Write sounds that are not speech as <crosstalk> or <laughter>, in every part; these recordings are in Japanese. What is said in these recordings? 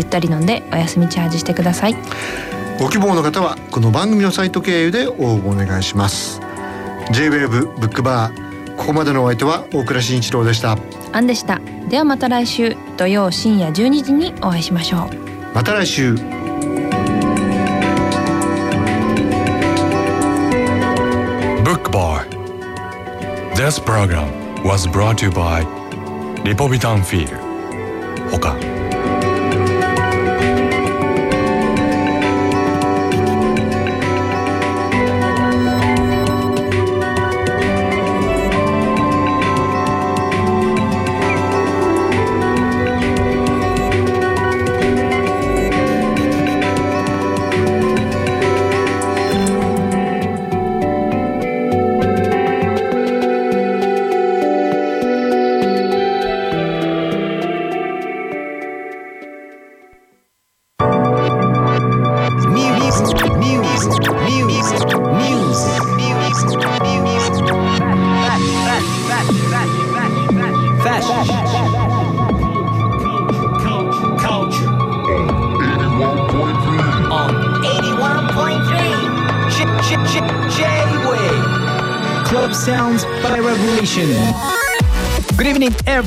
ゆったり飲んでお休みチャージしてください。ご希望の方はこの番組のサイト経由で応募お願いします。J-WAVE ブックバーここまでのお相手は大倉慎一郎でした。アンでした。ではまた来週土曜深夜12時にお会いしましょう。また来週。Bookbar This program was brought to you by リポビタンフィール他エ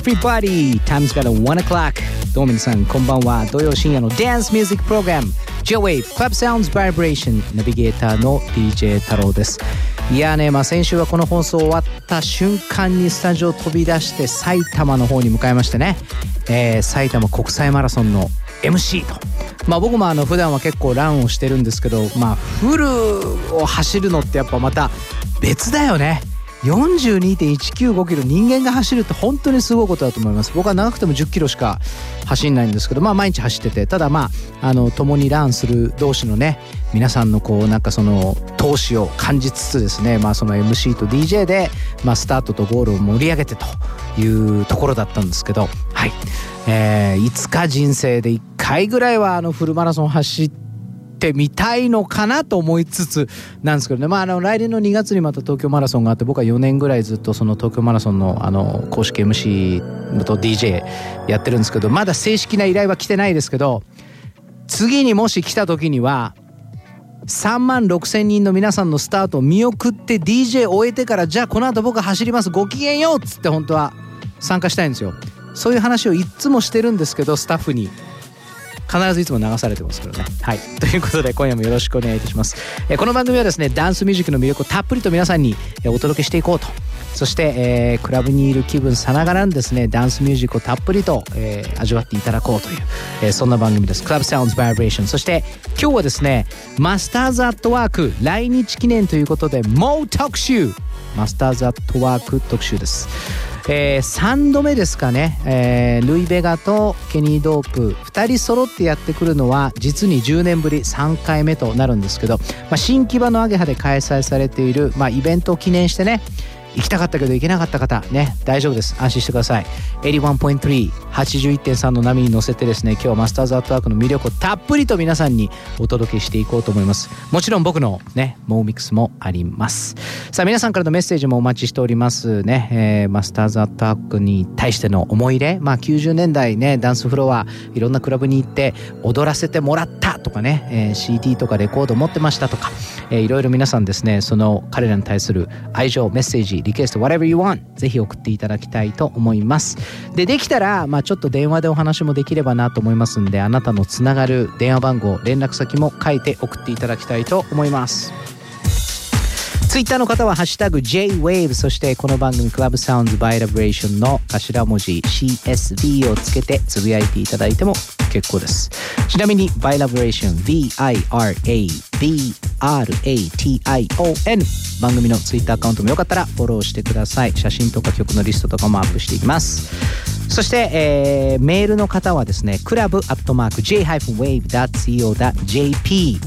everybody! Time's got a one o'clock. どうも皆さん、こんばんは。土曜深夜の Dance Music Program J-Wave Club Sounds Vibration ナビゲーターの DJ 太郎です。いやね、まあ先週はこの放送終わった瞬間にスタジオ飛び出して埼玉の方に向かいましてね、えー、埼玉国際マラソンの MC と。まあ僕もあの普段は結構ランをしてるんですけど、まあフルを走るのってやっぱまた別だよね。42.195キロ人間が走るって本当にすごいことだと思います。僕は長くても10キロしか走んないんですけどまあ毎日走っててただまああの共にランする同士のね皆さんのこうなんかその闘志を感じつつですねまあその MC と DJ で、まあ、スタートとゴールを盛り上げてというところだったんですけどはい、えー、いつか人生で1回ぐらいはあのフルマラソン走っててみたいのかなと思いつつなんですけどね、まあ、あの来年の2月にまた東京マラソンがあって僕は4年ぐらいずっとその東京マラソンのあの公式 MC と DJ やってるんですけどまだ正式な依頼は来てないですけど次にもし来た時には3万6千人の皆さんのスタートを見送って DJ 終えてからじゃあこの後僕走りますごきげんようっつって本当は参加したいんですよ。そういう話をいつもしてるんですけどスタッフに。必ずいつも流されてますけどね。はい。<laughs> ということで今夜もよろしくお願いいたします。えー、この番組はですね、ダンスミュージックの魅力をたっぷりと皆さんにお届けしていこうと。そして、えー、クラブにいる気分さながらにですね、ダンスミュージックをたっぷりと、えー、味わっていただこうという、えー、そんな番組です。Club Sounds Vibration。そして今日はですね、マスターズアットワーク来日記念ということで、もう特集マスターズアットワーク特集です。えー、3度目ですかね、えー、ルイ・ベガとケニー・ドープ。2人揃ってやってくるのは実に10年ぶり3回目となるんですけど、まあ、新木場のアゲハで開催されている、まあ、イベントを記念してね行きたかったけど行けなかった方ね大丈夫です。安心してください。81.381.3の波に乗せてですね今日はマスターズアートワークの魅力をたっぷりと皆さんにお届けしていこうと思います。もちろん僕のねモーミックスもあります。さあ皆さんからのメッセージもお待ちしておりますね、えー、マスターズアートワークに対しての思い入れ。まあ90年代ねダンスフロアいろんなクラブに行って踊らせてもらったとかね、えー、CD とかレコード持ってましたとか、えー、いろいろ皆さんですねその彼らに対する愛情メッセージリクエスト whatever you want ぜひ送っていただきたいと思います。でできたら、まあ、ちょっと電話でお話もできればなと思いますんであなたのつながる電話番号連絡先も書いて送っていただきたいと思います。ツイッターの方は「ハッシュタグ #JWAVE」そしてこの番組「クラブサウンズバイラブレーション」の頭文字 CSB をつけてつぶやいていただいても結構です。ちなみにバイラブレーション VIRABRATION 番組のツイッターアカウントもよかったらフォローしてください。写真とか曲のリストとかもアップしていきます。そして、えー、メールの方はですねクラブアットマーク J-Wave.co.jp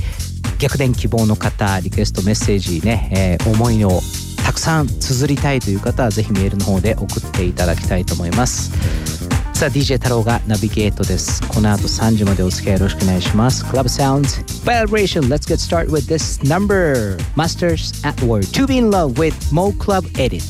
逆転希望の方リクエストメッセージね、えー、思いをたくさん綴りたいという方はぜひメールの方で送っていただきたいと思います。さあ DJ 太郎がナビゲートですこの後3時までお付き合いよろしくお願いします Club Sounds Vibration Let's get started with this number Masters at War To be in love with Mo Club Edit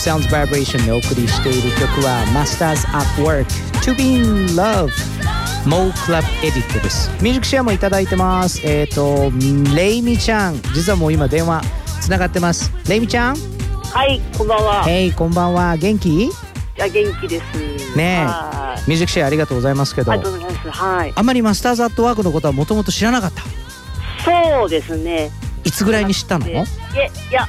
Sounds Vibration でお送りしている曲は Masters at Work. To Be in Love. モークラブエディットですミュージックシェアもいただいてます。えっ、ー、とレイミちゃん。実はもう今電話つながってます。レイミちゃん？はいこんばんは。へいこんばんは。元気？いや元気です。ねえ。ミュージックシェアありがとうございますけど。ありがとうございます。はい。あんまりマスターズアットワークのことはもともと知らなかった？そうですね。いつぐらいに知ったの？いやいや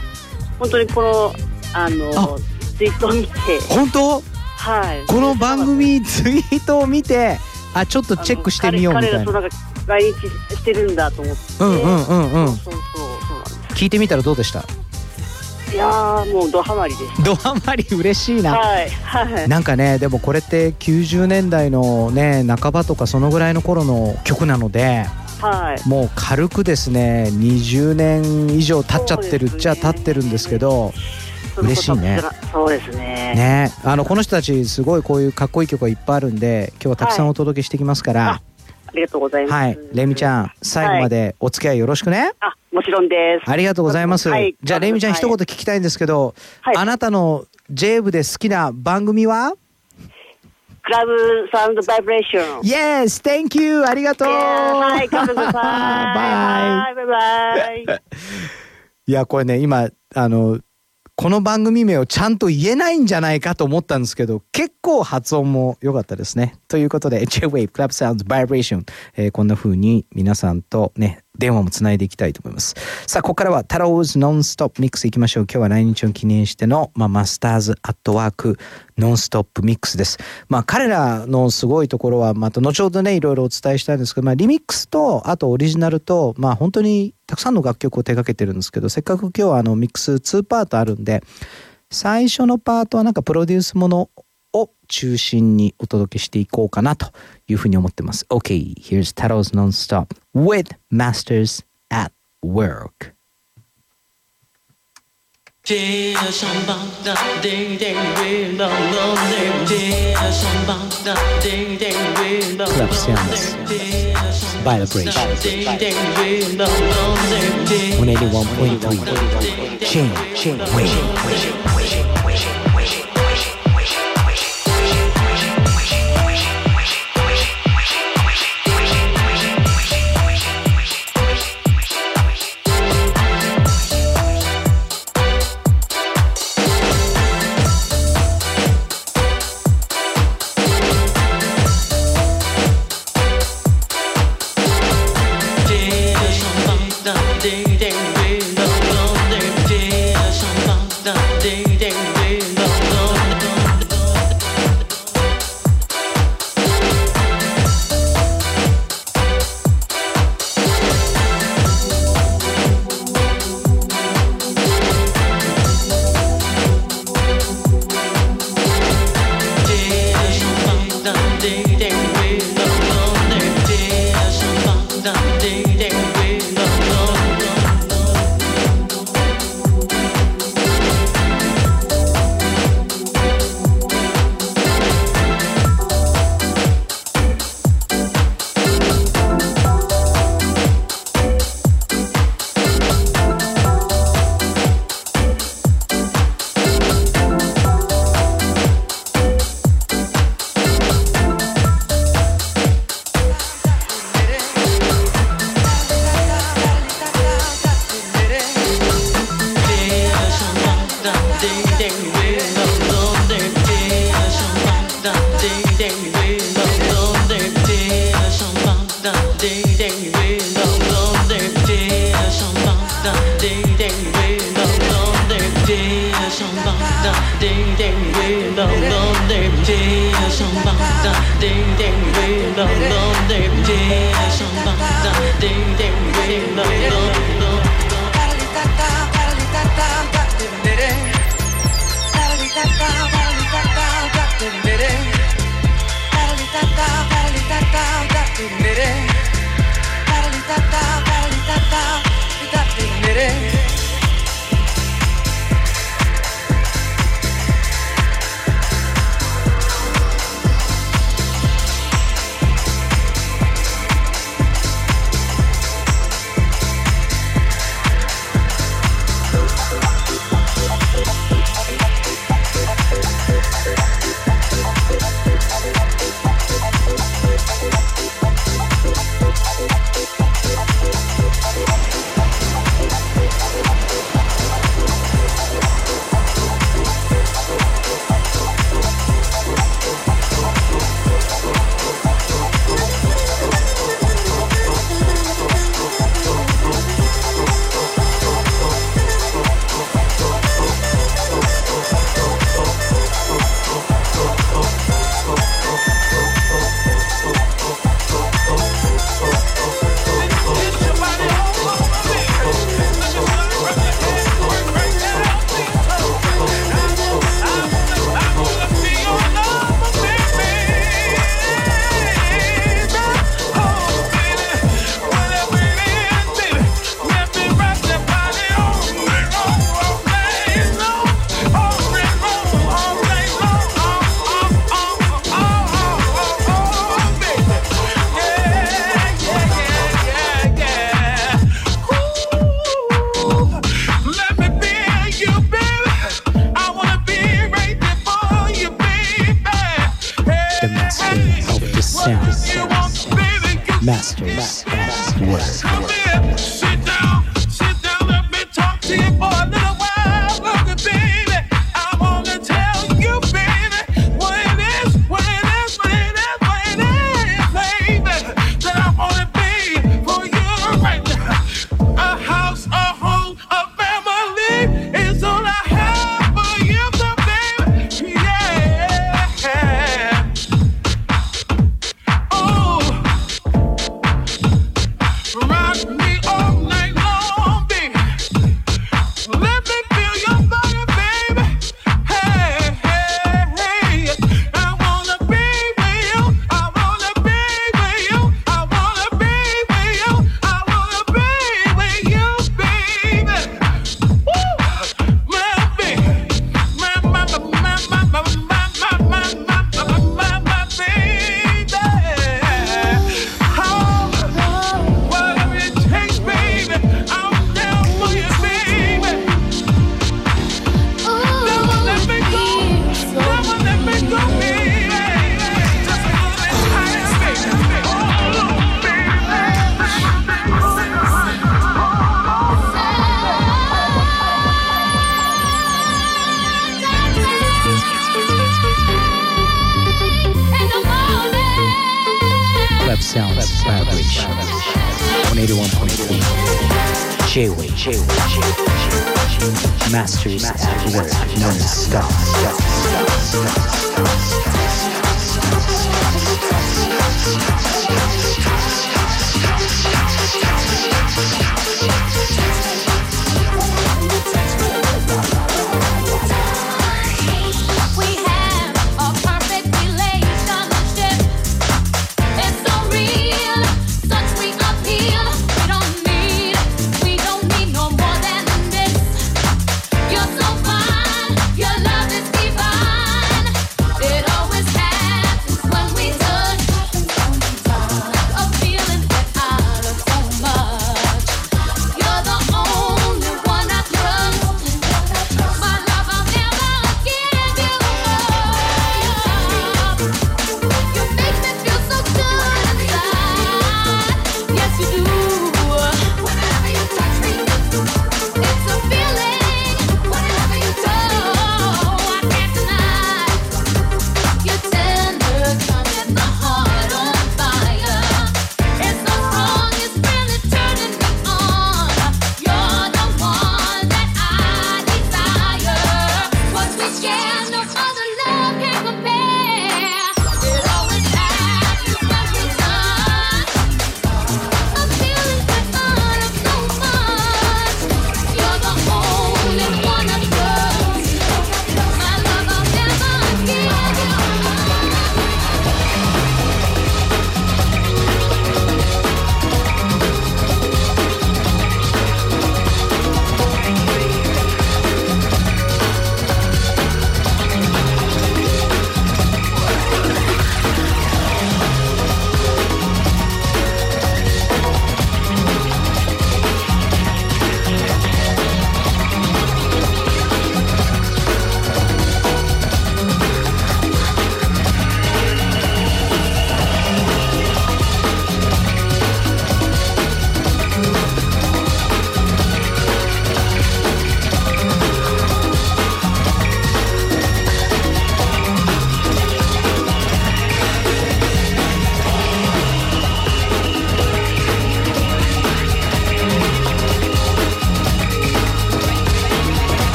本当にこのあのツイートを見て。本当？はい。この番組ツイートを見てあちょっとチェックしてみようみたいな。彼が来日してるんだと思って。うんうんうんうん。そうそうそうなんです。聞いてみたらどうでした？いやもうドハマりです。ドハマり嬉しいな、はいはい。なんかねでもこれって90年代のね半ばとかそのぐらいの頃の曲なのではい。もう軽くですね20年以上経っちゃってるっちゃ経ってるんですけど嬉しいね。そうですね。ね。あのこの人たちすごいこういうかっこいい曲がいっぱいあるんで今日はたくさんお届けしてきますから、ありがとうございます。はい。レミちゃん最後までお付き合いよろしくね、あもちろんです。ありがとうございます、はい。じゃあレミちゃん一言聞きたいんですけど、はい。あなたの J 部で好きな番組は？クラブサウンドバイブレーション Yes, thank you! ありがとう。はい頑張ってくださいバイバイバイバイいや、これね、今、あの、この番組名をちゃんと言えないんじゃないかと思ったんですけど、結構発音も良かったですね。ということで、J-Wave Club Sounds Vibration、えーこんな風に皆さんとね、電話もつないでいきたいと思います。さあ、ここからはタローズノンストップミックスいきましょう。今日は来日を記念しての、まあ、マスターズアットワークノンストップミックスです。まあ、彼らのすごいところは、また後ほどね、いろいろお伝えしたいんですけど、まあ、リミックスと、あとオリジナルと、まあ、本当にたくさんの楽曲を手掛けてるんですけど、せっかく今日はあの、ミックス2パートあるんで、最初のパートはなんかプロデュースもの中心にお届けしていこうかなというふうに思ってます。OK, here's Taro's Nonstop with Masters at Work. 街上帮的叮叮为了梦里街上帮的叮叮为了梦里街上帮的叮叮为了梦里街上帮的叮叮为了梦里街上帮的叮叮为了梦里街上帮的叮叮为了梦里街上帮的叮叮为了梦里街上帮的叮叮为了梦里街上帮的叮叮为了梦里街上帮的叮叮为了梦里街上帮的叮叮为了梦里街上帮的叮叮为了梦里街上帮的叮叮为了梦里街上帮的叮叮为了梦里街上帮的叮叮为了梦里街上帮的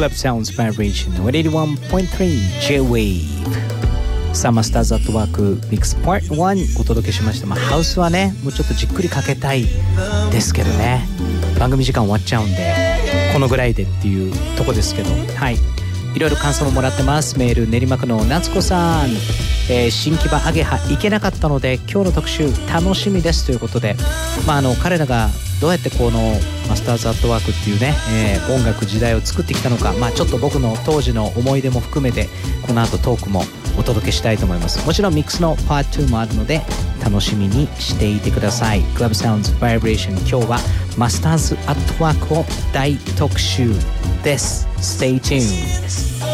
Club Sounds Vibration 81.3 J-Wave. さあマスターズアットワークミックス Part 1お届けしました。まあハウスはねもうちょっとじっくりかけたいですけどね。番組時間終わっちゃうんでこのぐらいでっていうとこですけど。はい。いろいろ感想ももらってます。メール練馬区の夏子さん、えー新木場アゲハ行けなかったので今日の特集楽しみです。ということで、まあ、あの彼らがどうやってこのマスターズアットワークっていうね、えー音楽時代を作ってきたのか、まあ、ちょっと僕の当時の思い出も含めてこの後トークもお届けしたいと思います。もちろんミックスのパート2もあるので楽しみにしていてください。Club Sounds Vibration 今日はマスターズアットワークを大特集です。Stay tuned.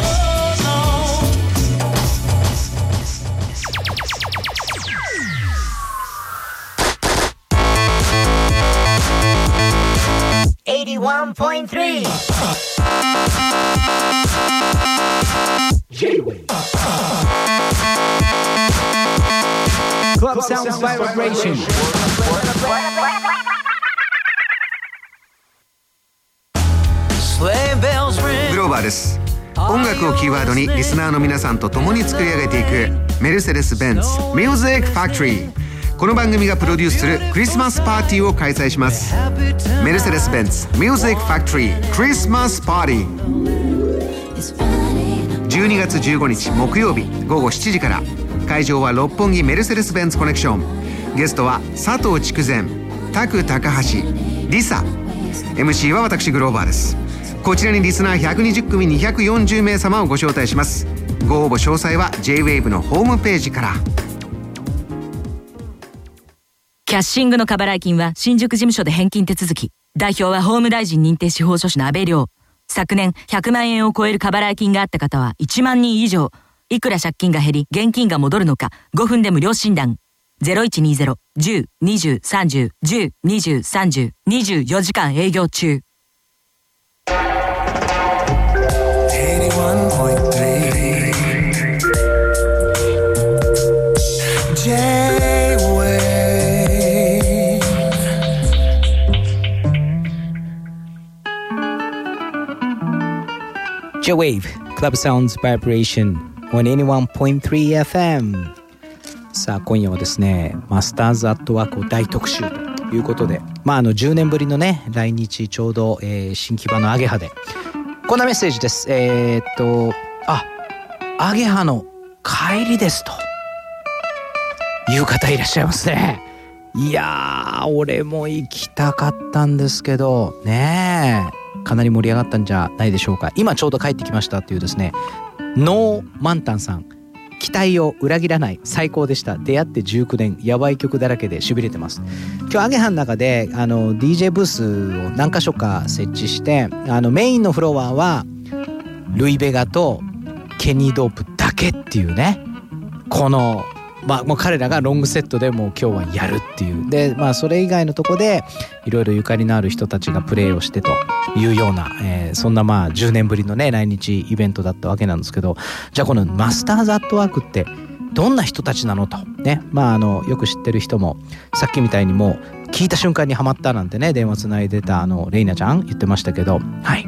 81.3 Club Sounds Vibration. グローバーです。音楽をキーワードにリスナーの皆さんと共に作り上げていくメルセデス・ベンツ Music Factory この番組がプロデュースするクリスマスパーティーを開催します。メルセデス・ベンツ Music Factory クリスマスパーティー12月15日木曜日午後7時から。会場は六本木メルセデス・ベンツコネクション。ゲストは佐藤筑前拓高橋リサ。MC は私グローバーです。こちらにリスナー120組240名様をご招待します。ご応募詳細は JWAVE のホームページから。キャッシングの過払い金は新宿事務所で返金手続き。代表は法務大臣認定司法書士の安倍亮。昨年100万円を超える過払い金があった方は1万人以上。いくら借金が減り現金が戻るのか5分で無料診断。0120-10-20-30-10-20-30-24時間営業中。J-Wave Club Sounds Vibration on 81.3 FM さあ今夜はですねマスターズアットワークを大特集ということでまああの10年ぶりのね来日ちょうど、えー新木場のアゲハでこんなメッセージです。えー、っとあアゲハの帰りですと。いう方いらっしゃいますね。いやー俺も行きたかったんですけどねえ。かなり盛り上がったんじゃないでしょうか。今ちょうど帰ってきましたっていうですねノーマンタンさん。期待を裏切らない。最高でした。出会って19年やばい曲だらけでしびれてます。今日アゲハの中であの DJ ブースを何箇所か設置してあのメインのフロアはルイ・ベガとケニー・ドープだけっていうねこのまあもう彼らがロングセットでもう今日はやるっていう。でまあそれ以外のとこでいろいろゆかりのある人たちがプレーをしてというような、えーそんなまあ10年ぶりのね来日イベントだったわけなんですけどじゃあこのマスターズアットワークってどんな人たちなのと。ね。まああのよく知ってる人もさっきみたいにもう聞いた瞬間にハマったなんてね電話つないでたあのレイナちゃん言ってましたけど。はい。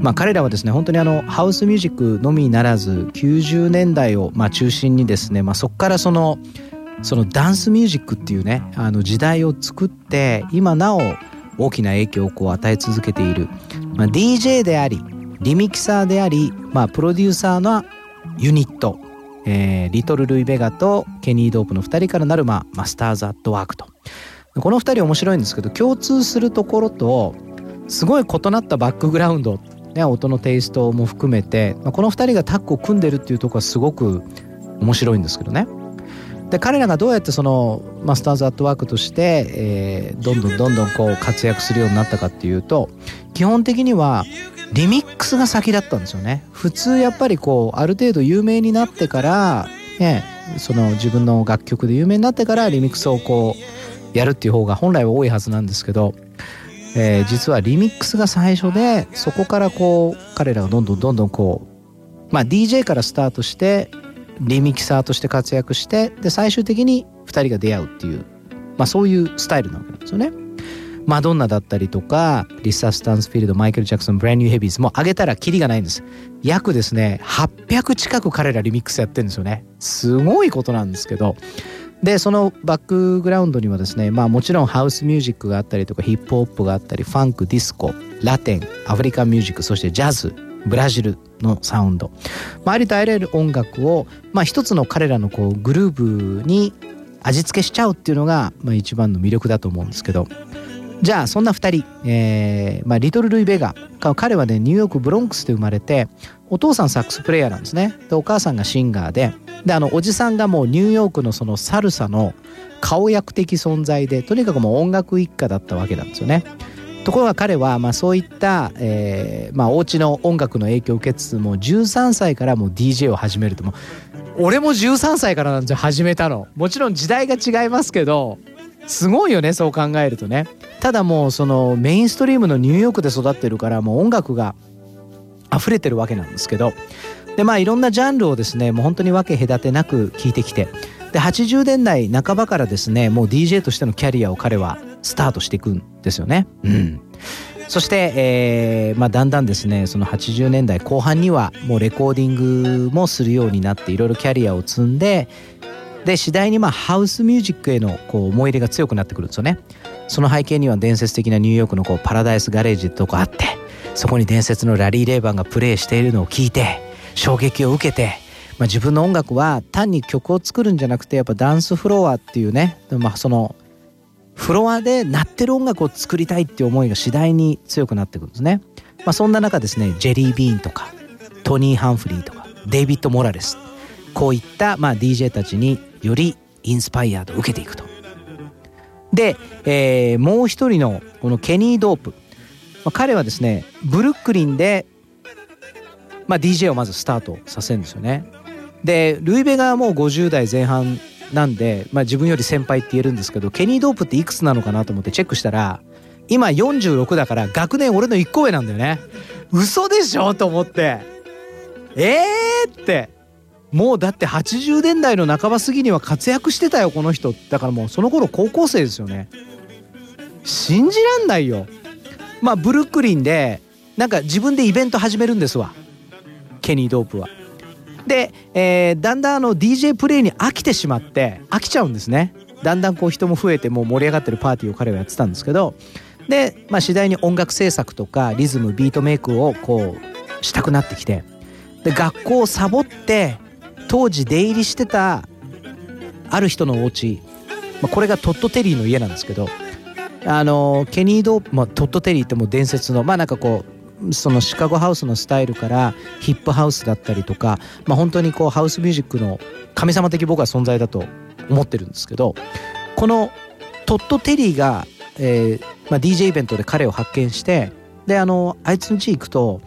まあ彼らはですね本当にあのハウスミュージックのみならず90年代をまあ中心にですねまあそこからそのそのダンスミュージックっていうねあの時代を作って今なお大きな影響をこう与え続けている、まあ、DJ でありリミキサーであり、まあ、プロデューサーのユニット、えーリトル・ルイ・ベガとケニー・ドープの2人からなる、まあ、マスターズ・アットワークと。この2人面白いんですけど共通するところとすごい異なったバックグラウンド、ね、音のテイストも含めて、まあ、この2人がタッグを組んでるっていうところはすごく面白いんですけどね。で彼らがどうやってそのマスターズアットワークとして、えーどんどんどんどんこう活躍するようになったかっていうと基本的にはリミックスが先だったんですよね普通やっぱりこうある程度有名になってからねその自分の楽曲で有名になってからリミックスをこうやるっていう方が本来は多いはずなんですけど、えー実はリミックスが最初でそこからこう彼らがどんどんどんどんこうまあ DJ からスタートしてリミキサーとして活躍してで最終的に2人が出会うっていう、まあ、そういうスタイルなわけなんですよね。マドンナだったりとかリサ・スタンスフィールドマイケル・ジャクソンブランニュー・ヘビーズもう上げたらキリがないんです約ですね800近く彼らリミックスやってるんですよねすごいことなんですけどでそのバックグラウンドにはですねまあもちろんハウスミュージックがあったりとかヒップホップがあったりファンクディスコラテンアフリカンミュージックそしてジャズブラジルのサウンド、まあ、ありとあらゆる音楽を、まあ、一つの彼らのこうグルーブに味付けしちゃうっていうのが、まあ、一番の魅力だと思うんですけど。じゃあそんな2人、えーまあ、リトル・ルイ・ベガ彼はねニューヨークブロンクスで生まれてお父さんサックスプレイヤーなんですね。でお母さんがシンガーでであのおじさんがもうニューヨークのそのサルサの顔役的存在でとにかくもう音楽一家だったわけなんですよね。ところが彼はまあそういった、えーまあ、お家の音楽の影響を受けつつも13歳からもう DJ を始めると。も俺も13歳からなんですよ始めたの。もちろん時代が違いますけどすごいよねそう考えるとね。ただもうそのメインストリームのニューヨークで育ってるからもう音楽が溢れてるわけなんですけど。でまあいろんなジャンルをですねもう本当に分け隔てなく聴いてきて。で80年代半ばからですねもう DJ としてのキャリアを彼はスタートしていくんですよね。うん。そして、えーまあ、だんだんですねその80年代後半にはもうレコーディングもするようになっていろいろキャリアを積んでで次第にまあハウスミュージックへのこう思い入れが強くなってくるんですよね。その背景には伝説的なニューヨークのこうパラダイスガレージってとこあってそこに伝説のラリー・レイバンがプレイしているのを聞いて衝撃を受けて、まあ、自分の音楽は単に曲を作るんじゃなくてやっぱダンスフロアっていうね、まあ、そのフロアで鳴ってる音楽を作りたいっていう思いが次第に強くなってくるんですね。まあ、そんな中ですねジェリー・ビーンとかトニー・ハンフリーとかデイビッド・モラレスこういったまあ DJ たちによりインスパイアード受けていくと。で、えーもう一人のこのケニー・ドープ、まあ、彼はですねブルックリンで、まあ、DJ をまずスタートさせるんですよね。でルイベがもう50代前半なんで、まあ、自分より先輩って言えるんですけどケニー・ドープっていくつなのかなと思ってチェックしたら今46だから学年俺の1個上なんだよね。嘘でしょ？と思って。えーって。もうだって80年代の半ば過ぎには活躍してたよこの人。だからもうその頃高校生ですよね。信じらんないよ。まあブルックリンでなんか自分でイベント始めるんですわ。ケニー・ドープは。で、えーだんだんあの DJ プレイに飽きてしまって飽きちゃうんですね。だんだんこう人も増えてもう盛り上がってるパーティーを彼はやってたんですけど。で、まあ、次第に音楽制作とかリズムビートメイクをこうしたくなってきて。で学校をサボって当時出入りしてたある人のお家、まあ、これがトッド・テリーの家なんですけどあのケニー・ド、まあ、トッド・テリーってもう伝説のまあなんかこうそのシカゴハウスのスタイルからヒップハウスだったりとか、まあ、本当にこうハウスミュージックの神様的僕は存在だと思ってるんですけどこのトッド・テリーが、えーまあ、DJ イベントで彼を発見してであのあいつの家行くと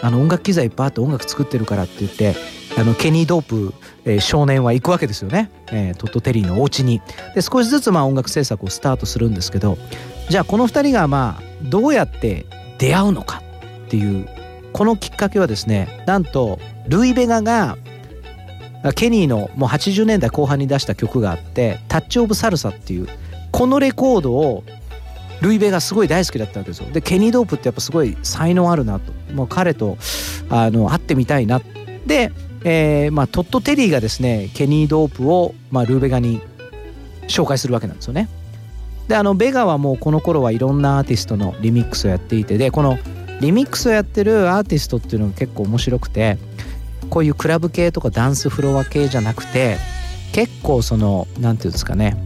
あの音楽機材いっぱいあって音楽作ってるからって言ってあのケニー・ドープ、えー少年は行くわけですよね、えートッド・テリーのお家に。で少しずつまあ音楽制作をスタートするんですけどじゃあこの2人がまあどうやって出会うのかっていうこのきっかけはですねなんとルイ・ベガがケニーのもう80年代後半に出した曲があって「タッチ・オブ・サルサ」っていうこのレコードをルイ・ベがすごい大好きだったわけですよ。でケニー・ドープってやっぱすごい才能あるなと。もう彼とあの会ってみたいな。で、えーまあ、トッド・テリーがですねケニー・ドープを、まあ、ルーベガに紹介するわけなんですよね。であのベガはもうこの頃はいろんなアーティストのリミックスをやっていてでこのリミックスをやってるアーティストっていうのが結構面白くてこういうクラブ系とかダンスフロア系じゃなくて結構そのなんていうんですかね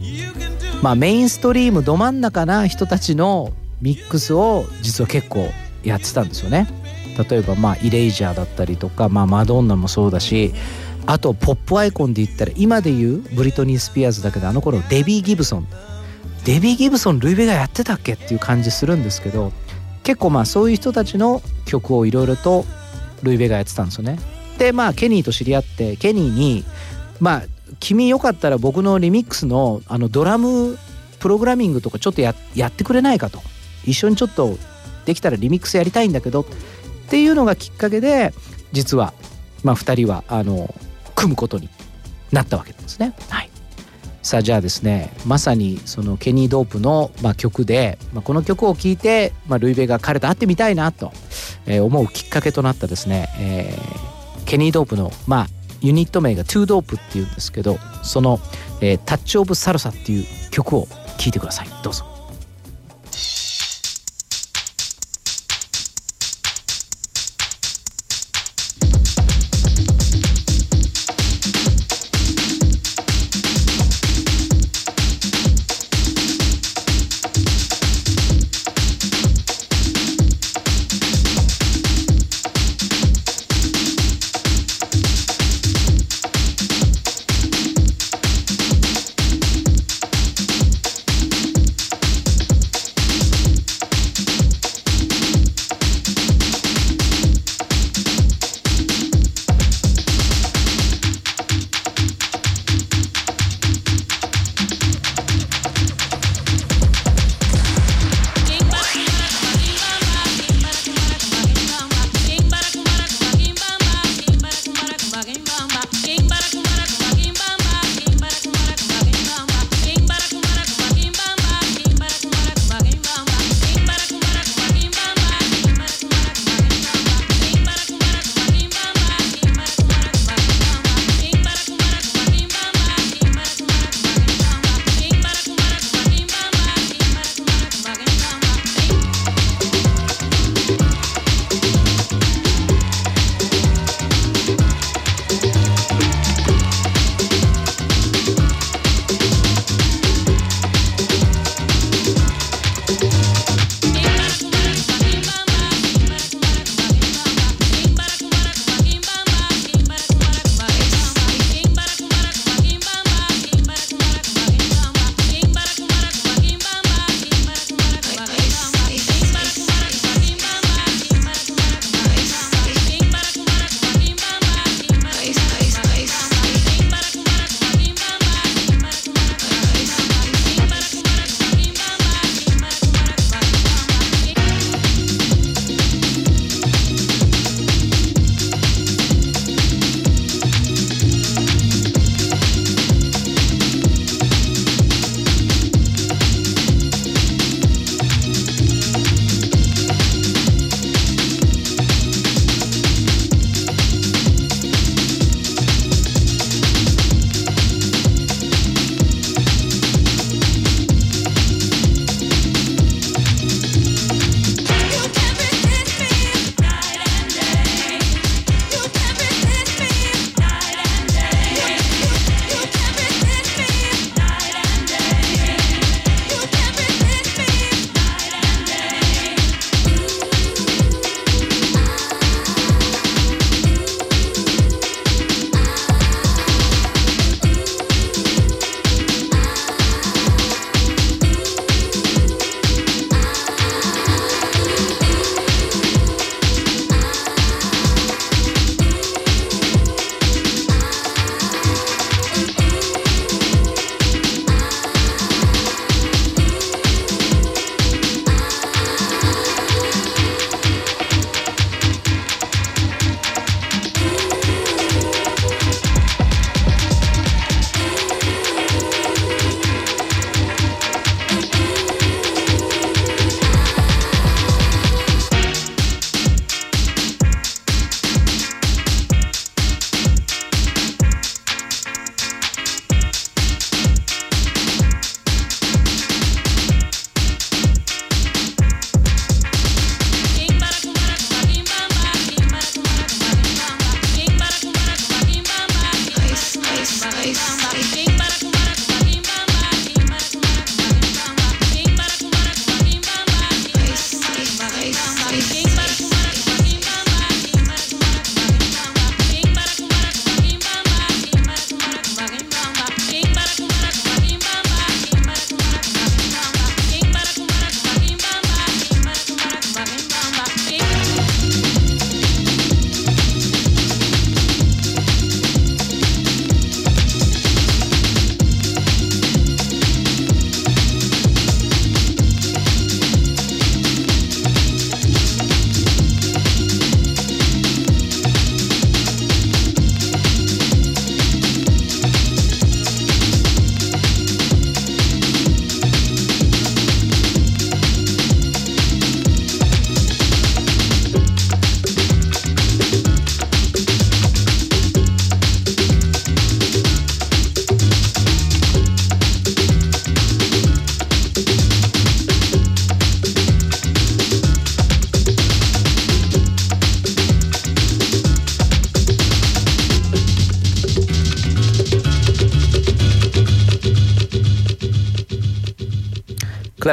まあメインストリームど真ん中な人たちのミックスを実は結構やってたんですよね。例えばまあイレイジャーだったりとか、まあ、マドンナもそうだしあとポップアイコンで言ったら今で言うブリトニー・スピアーズだけどあの頃デビー・ギブソン。デビー・ギブソンルイベがやってたっけっていう感じするんですけど結構まあそういう人たちの曲をいろいろとルイベがやってたんですよね。でまあケニーと知り合ってケニーにまあ君よかったら僕のリミックスのあのドラムプログラミングとかちょっとややってくれないかと。一緒にちょっとできたらリミックスやりたいんだけどっていうのがきっかけで実はまあ2人はあの組むことになったわけですね。はい、さあじゃあですねまさにそのケニー・ドープの、まあ、曲で、まあ、この曲を聴いて、まあ、ルイ・ベガが彼と会ってみたいなと、えー思うきっかけとなったですね、えーケニー・ドープの、まあ、ユニット名がトゥードープっていうんですけどその、えータッチ・オブ・サルサ」っていう曲を聴いてくださいどうぞ。「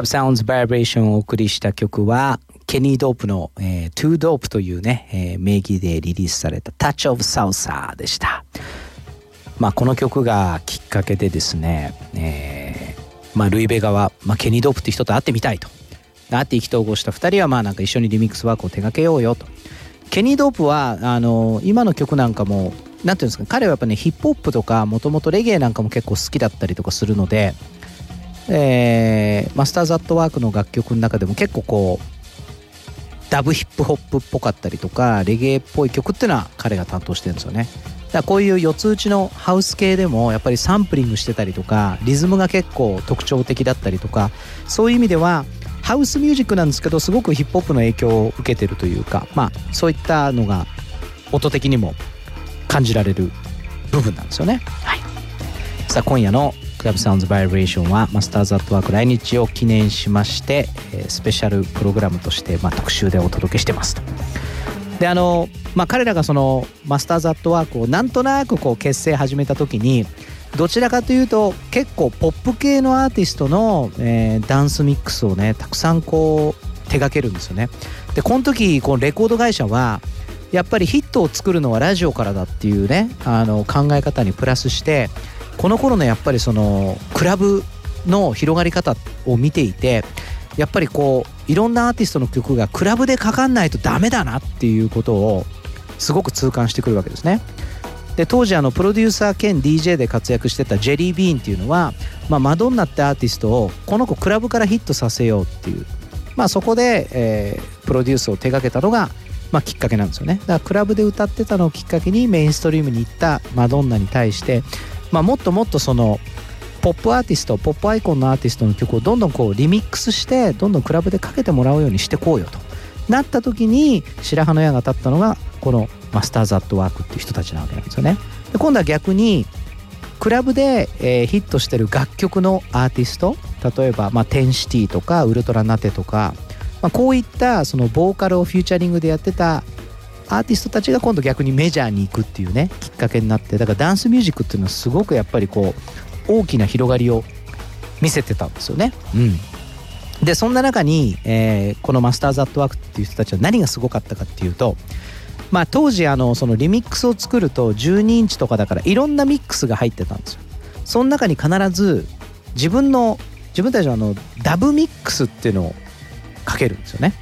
Club Sounds Vibration をお送りした曲はケニー・ドープの、えー、トゥードープというね、えー名義でリリースされた Touch of Salsa でした。まあこの曲がきっかけでですね、えーまあルイベガは、まあ、ケニー・ドープって人と会ってみたいと。会って意気投合した2人はまあなんか一緒にリミックスワークを手掛けようよと。ケニー・ドープはあの今の曲なんかもなんていうんですか彼はやっぱねヒップホップとかもともとレゲエなんかも結構好きだったりとかするので、えーマスターズ・アット・ワークの楽曲の中でも結構こうダブヒップホップっぽかったりとかレゲエっぽい曲っていうのは彼が担当してるんですよね。だこういう四つ打ちのハウス系でもやっぱりサンプリングしてたりとかリズムが結構特徴的だったりとかそういう意味ではハウスミュージックなんですけどすごくヒップホップの影響を受けてるというかまあそういったのが音的にも感じられる部分なんですよね。はい。さあ今夜のクラブサウンズバイブレーションはマスターズアットワーク来日を記念しまして、えースペシャルプログラムとして、まあ、特集でお届けしてますと。であの、まあ、彼らがそのマスターズアットワークをなんとなくこう結成始めた時にどちらかというと結構ポップ系のアーティストの、えーダンスミックスをねたくさんこう手掛けるんですよね。でこの時このレコード会社はやっぱりヒットを作るのはラジオからだっていうねあの考え方にプラスしてこの頃のやっぱりそのクラブの広がり方を見ていてやっぱりこういろんなアーティストの曲がクラブでかかんないとダメだなっていうことをすごく痛感してくるわけですね。で当時あのプロデューサー兼 DJ で活躍してたジェリー・ビーンっていうのは、まあ、マドンナってアーティストをこの子クラブからヒットさせようっていう、まあ、そこで、えープロデュースを手掛けたのが、まあ、きっかけなんですよねだからクラブで歌ってたのをきっかけにメインストリームに行ったマドンナに対して、まあ、もっともっとそのポップアーティストポップアイコンのアーティストの曲をどんどんこうリミックスしてどんどんクラブでかけてもらうようにしてこうよとなった時に白羽の矢が立ったのがこのマスターズ・アット・ワークっていう人たちなわけなんですよね。で今度は逆にクラブで、えーヒットしてる楽曲のアーティスト例えば、まあ、テンシティとかウルトラナテとか、まあ、こういったそのボーカルをフューチャリングでやってたアーティストたちが今度逆にメジャーに行くっていうねきっかけになってだからダンスミュージックっていうのはすごくやっぱりこう大きな広がりを見せてたんですよね。うんでそんな中に、えーこのマスターズ・アット・ワークっていう人たちは何がすごかったかっていうと、まあ、当時あのそのリミックスを作ると12インチとかだからいろんなミックスが入ってたんですよ。その中に必ず自分の自分たちのあのダブミックスっていうのをかけるんですよね。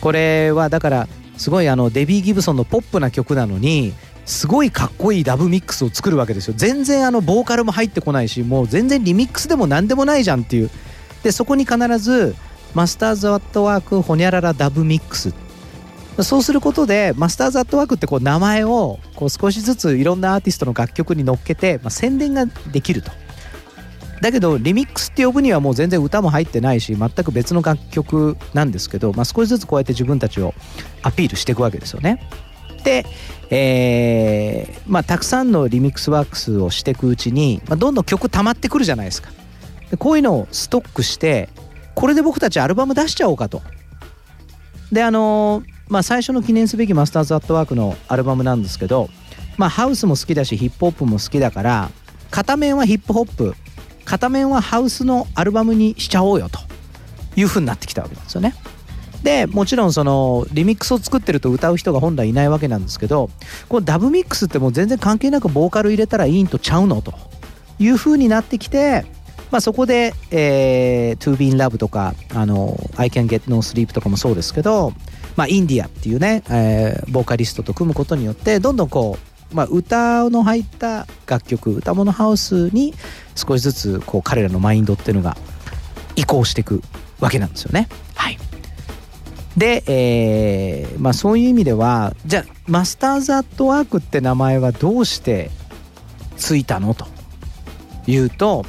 これはだからすごいあのデビー・ギブソンのポップな曲なのにすごいかっこいいダブミックスを作るわけですよ。全然あのボーカルも入ってこないしもう全然リミックスでも何でもないじゃんっていう。でそこに必ず Masters At Work ホニャララダブミックス。そうすることで Masters At Work ってこう名前をこう少しずついろんなアーティストの楽曲に乗っけて、まあ、宣伝ができると。だけどリミックスって呼ぶにはもう全然歌も入ってないし全く別の楽曲なんですけど、まあ、少しずつこうやって自分たちをアピールしていくわけですよね。で、えーまあ、たくさんのリミックスワークスをしていくうちに、まあ、どんどん曲溜まってくるじゃないですか。でこういうのをストックしてこれで僕たちアルバム出しちゃおうかと。であのーまあ最初の記念すべきマスターズ・アットワークのアルバムなんですけど、まあ、ハウスも好きだしヒップホップも好きだから片面はヒップホップ片面はハウスのアルバムにしちゃおうよという風になってきたわけなんですよね。でもちろんそのリミックスを作ってると歌う人が本来いないわけなんですけどこのダブミックスってもう全然関係なくボーカル入れたらいいんとちゃうのという風になってきて、まあ、そこで、えー、To Be in Love とかあの I Can Get No Sleep とかもそうですけど、まあ、インディアっていうね、えーボーカリストと組むことによってどんどんこう、まあ、歌の入った楽曲歌物ハウスに少しずつこう彼らのマインドっていうのが移行していくわけなんですよね。はいで、えーまあ、そういう意味ではじゃあマスターズ・アット・ワークって名前はどうしてついたのというと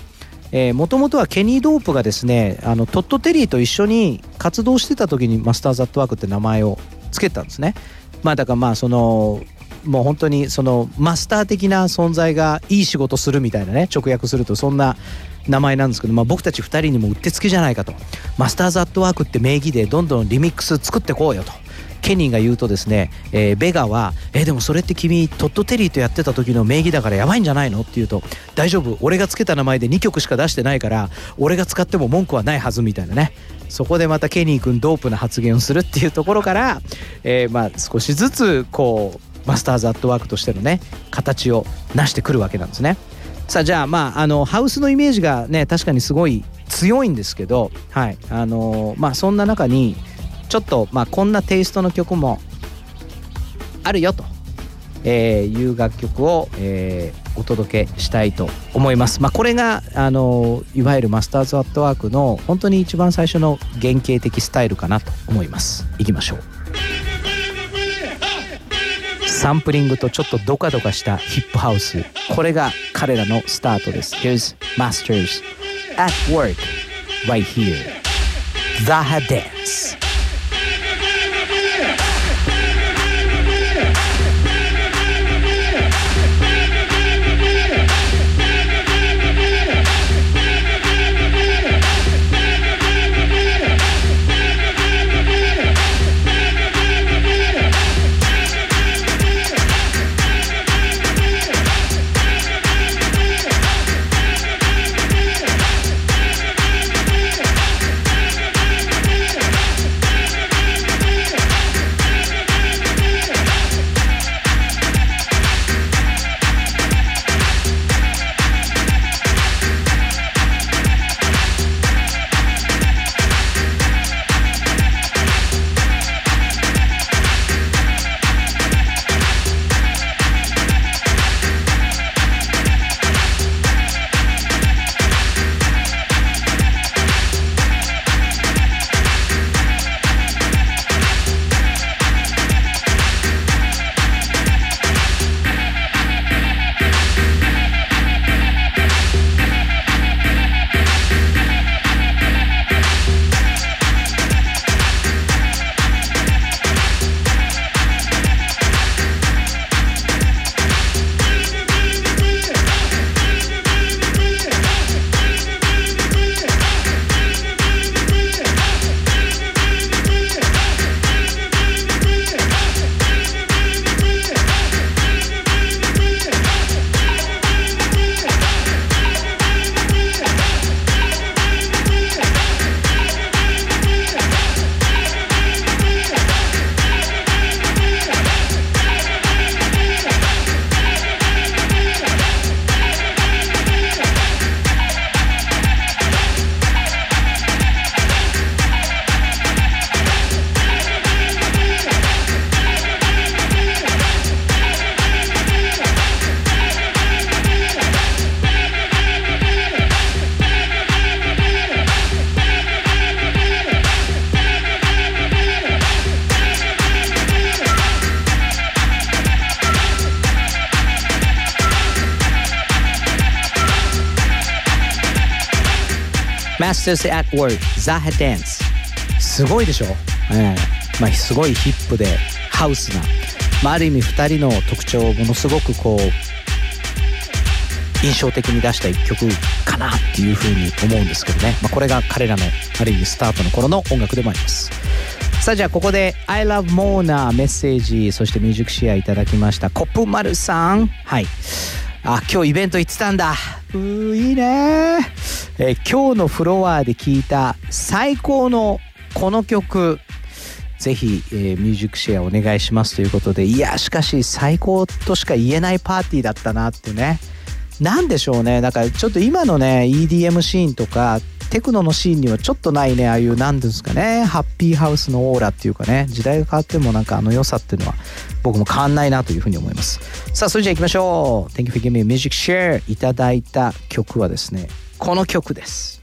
もともとはケニー・ドープがですねあのトッド・テリーと一緒に活動してた時にマスターズ・アット・ワークって名前を付けたんですね。まあだからまあそのもう本当にそのマスター的な存在がいい仕事するみたいなね直訳するとそんな名前なんですけど、まあ、僕たち2人にもうってつけじゃないかと。マスターズ・アット・ワークって名義でどんどんリミックス作ってこうよと。ケニーが言うとですね、えーベガは「えでもそれって君トッド・テリーとやってた時の名義だからやばいんじゃないの?」って言うと「大丈夫。俺がつけた名前で2曲しか出してないから俺が使っても文句はないはず」みたいなね。そこでまたケニー君ドープな発言をするっていうところから、えーまあ少しずつこうマスターズ・アットワークとしてのね形を成してくるわけなんですね。さあじゃあまああのハウスのイメージがね確かにすごい強いんですけどはいあのまあそんな中にちょっとまあこんなテイストの曲もあるよと、えーいう楽曲を、えーお届けしたいと思います。まあこれがあのいわゆるマスターズアットワークの本当に一番最初の原型的スタイルかなと思います。いきましょう。サンプリングとちょっとドカドカしたヒップハウスこれが彼らのスタートです Here's Masters at work right here Zaha Dance マスターズ at work Zaha Dance. すごいでしょ、ええ。まあ、すごいヒップでハウスな、まあ、ある意味2人の特徴をものすごくこう印象的に出した一曲かなっていうふうに思うんですけどね、まあ、これが彼らのある意味スタートの頃の音楽でもあります。さあじゃあここで「I love Mona」メッセージそしてミュージックシェアいただきましたコップマルさん。はい。あ今日イベント行ってたんだういいね。えー今日のフロアで聴いた最高のこの曲。ぜひ、えーミュージックシェアお願いしますということで。いやしかし最高としか言えないパーティーだったなってね。何でしょうね。だからちょっと今のね EDM シーンとかテクノのシーンにはちょっとないねああいう何ですかねハッピーハウスのオーラっていうかね時代が変わってもなんかあの良さっていうのは僕も変わんないなというふうに思います。さあそれじゃあ行きましょう。Thank you for giving me music share いただいた曲はですねこの曲です。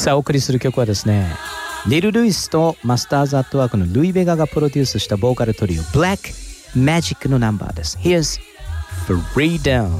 さあお送りする曲はですねリル・ルイスとマスターズ・アットワークのルイ・ベガがプロデュースしたボーカルトリオ Black Magic のナンバーです。Here's Freedom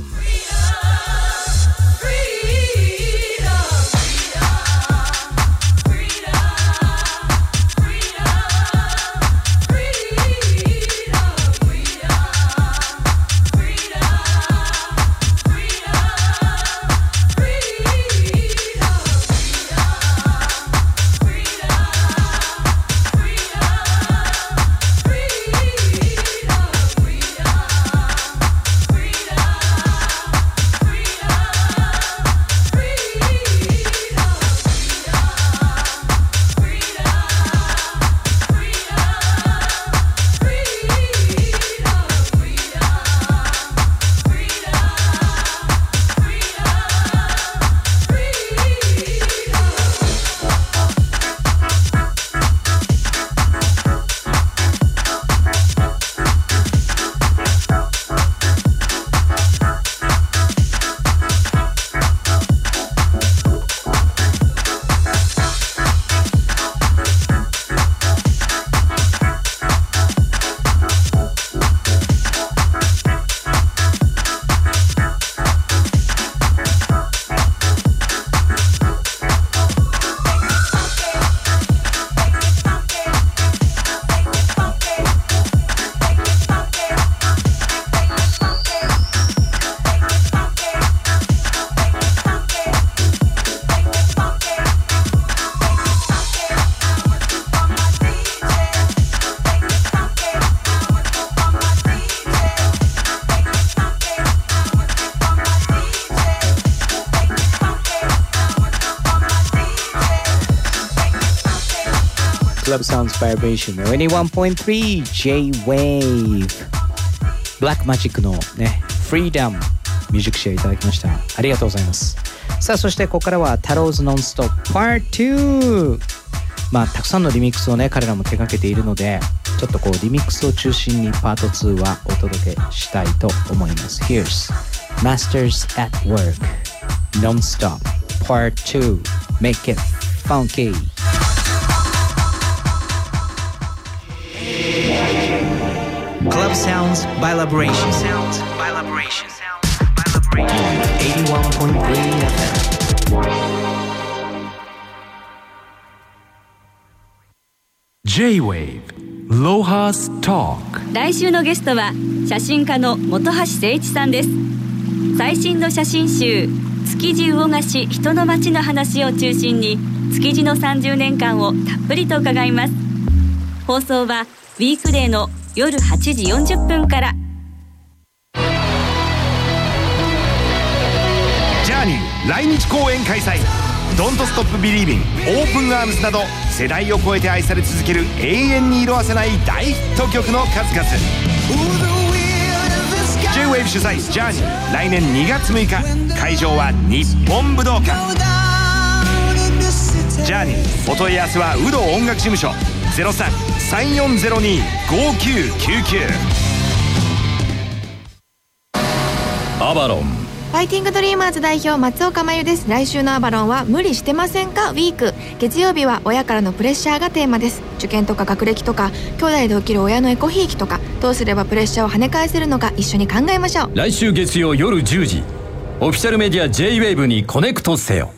Sounds Vibration 81.3 J-Wave ブラックマジックのね Freedom ミュージックシェアいただきました。ありがとうございます。さあそしてここからはタローズノンストップ Part 2まあたくさんのリミックスをね彼らも手掛けているのでちょっとこうリミックスを中心にパート2はお届けしたいと思います。Here's Masters at Work Non-Stop Part 2 Make it funky Club Sounds by Liberation. Sounds by Liberation. 81.3 FM J-Wave Lohas Talk. 来週のゲストは写真家の本橋誠一さんです。最新の写真集「築地魚河岸人の街の話」を中心に築地の30年間をたっぷりと伺います。放送はウィークデーの夜8時40分から。ジャーニー来日公演開催「 Don't Stop Believin' Open Arms など世代を超えて愛され続ける永遠に色あせない大ヒット曲の数々。J-WAVE 主催ジャーニー来年2月6日。会場は日本武道館。ジャーニーお問い合わせは有働音楽事務所。アバロン。ファイティングドリーマーズ代表松岡真優です。来週のアバロンは無理してませんか？ウィーク。月曜日は親からのプレッシャーがテーマです。受験とか学歴とか兄弟で起きる親のエコひいきとかどうすればプレッシャーを跳ね返せるのか一緒に考えましょう。来週月曜夜10時。オフィシャルメディア J-WAVE にコネクトせよ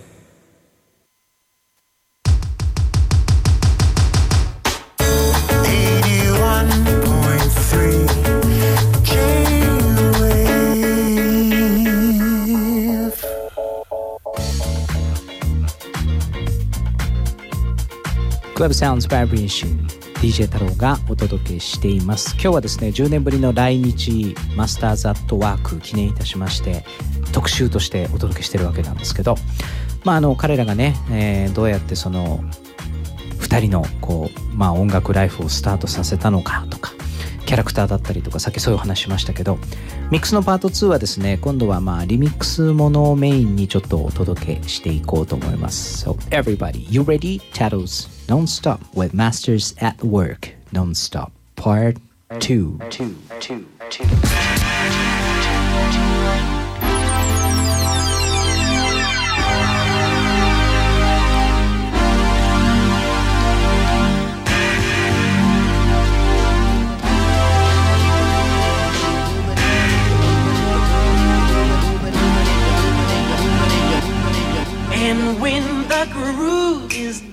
クラブサウンズバイブレーション DJ 太郎がお届けしています。今日はですね10年ぶりの来日マスターズアットワーク記念いたしまして特集としてお届けしてるわけなんですけどまああの彼らがね、えーどうやってその2人のこう、まあ、音楽ライフをスタートさせたのかとかキャラクターだったりとかさっきそういう話しましたけどミックスのパート2はですね今度はまあリミックスものをメインにちょっとお届けしていこうと思います。So everybody, you ready? Tattles Non-Stop with Masters at Work Non-Stop Part 2 2 2 2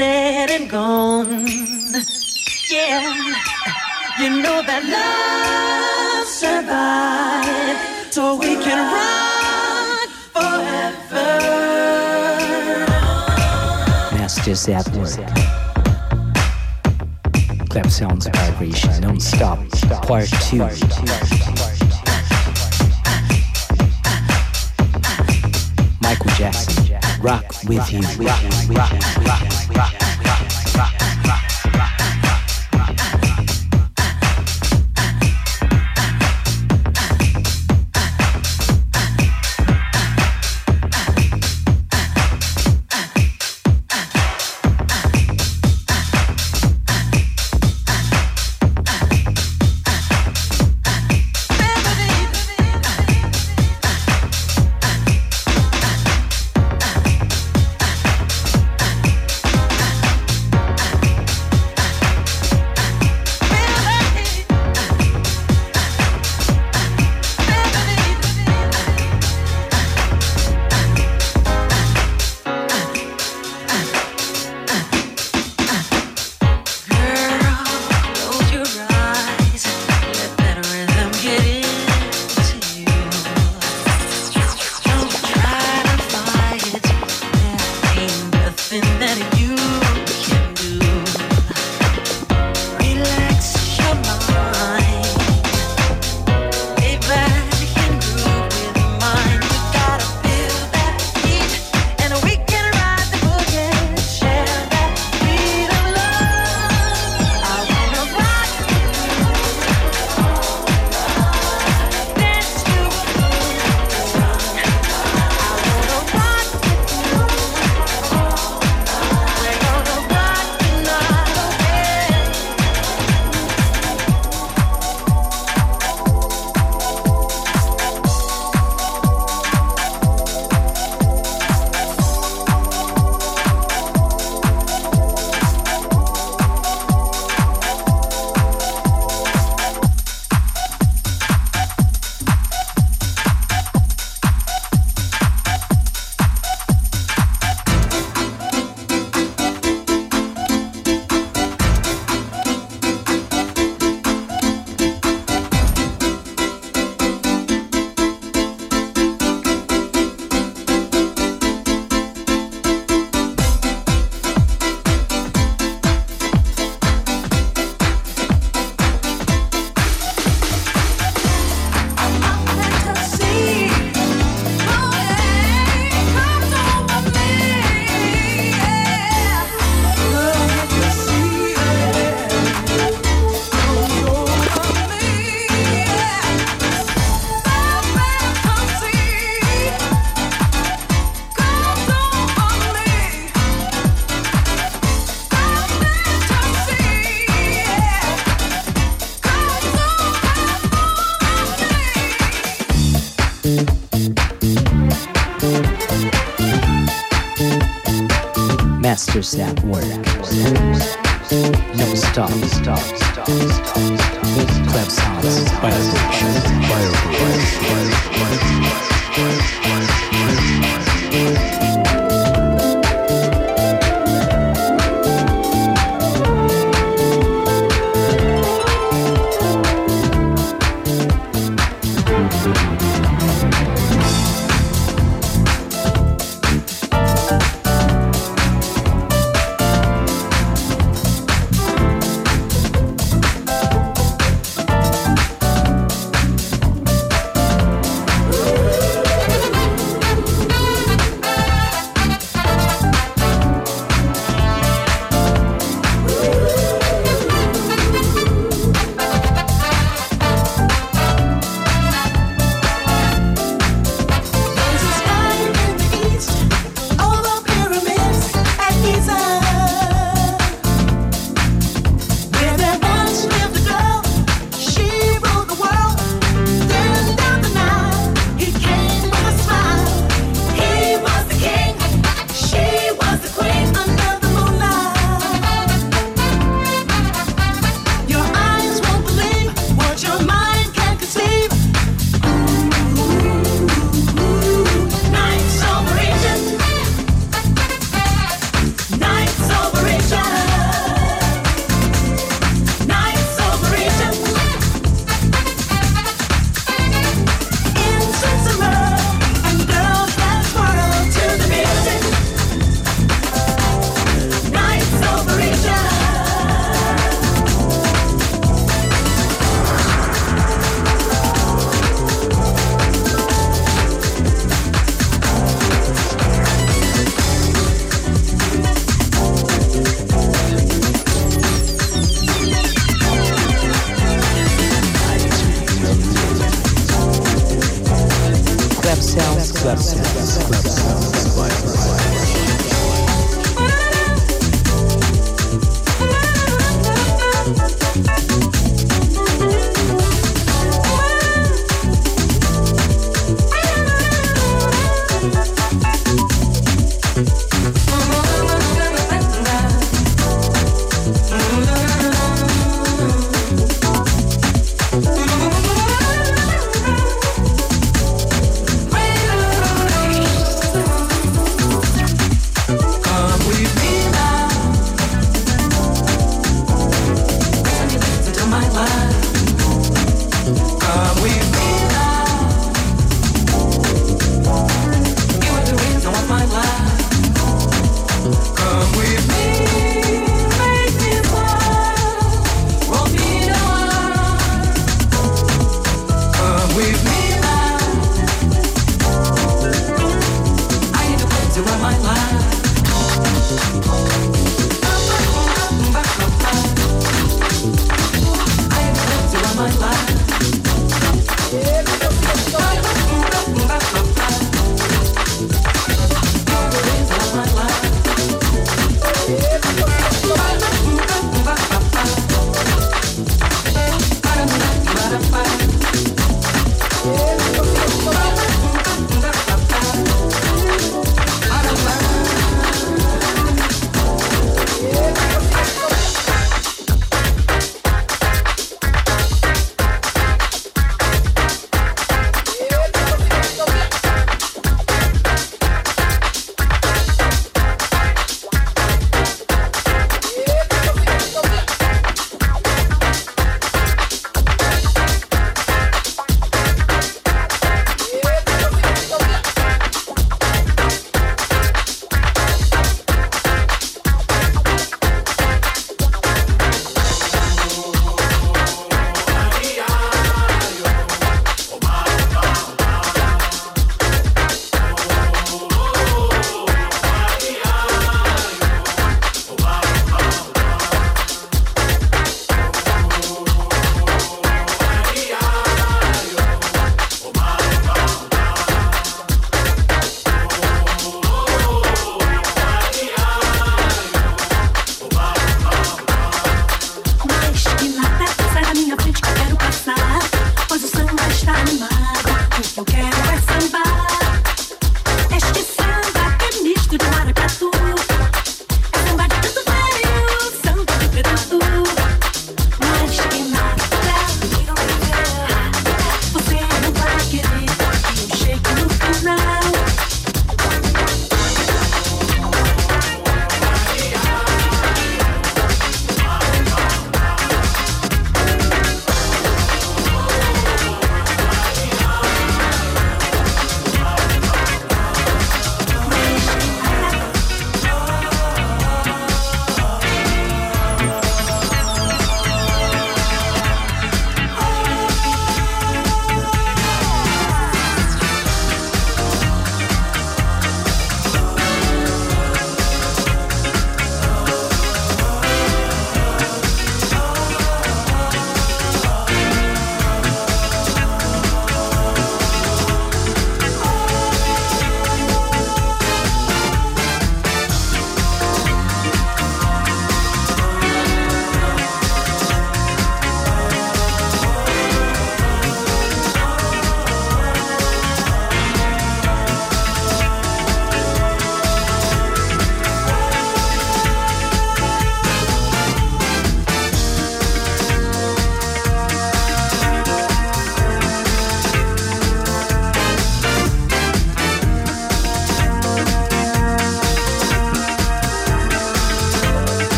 dead and gone, yeah, you know that love survives, so we can run forever. Clap Sounds Vibration. Non-stop Part 2 Michael Jackson Rock with you Masters at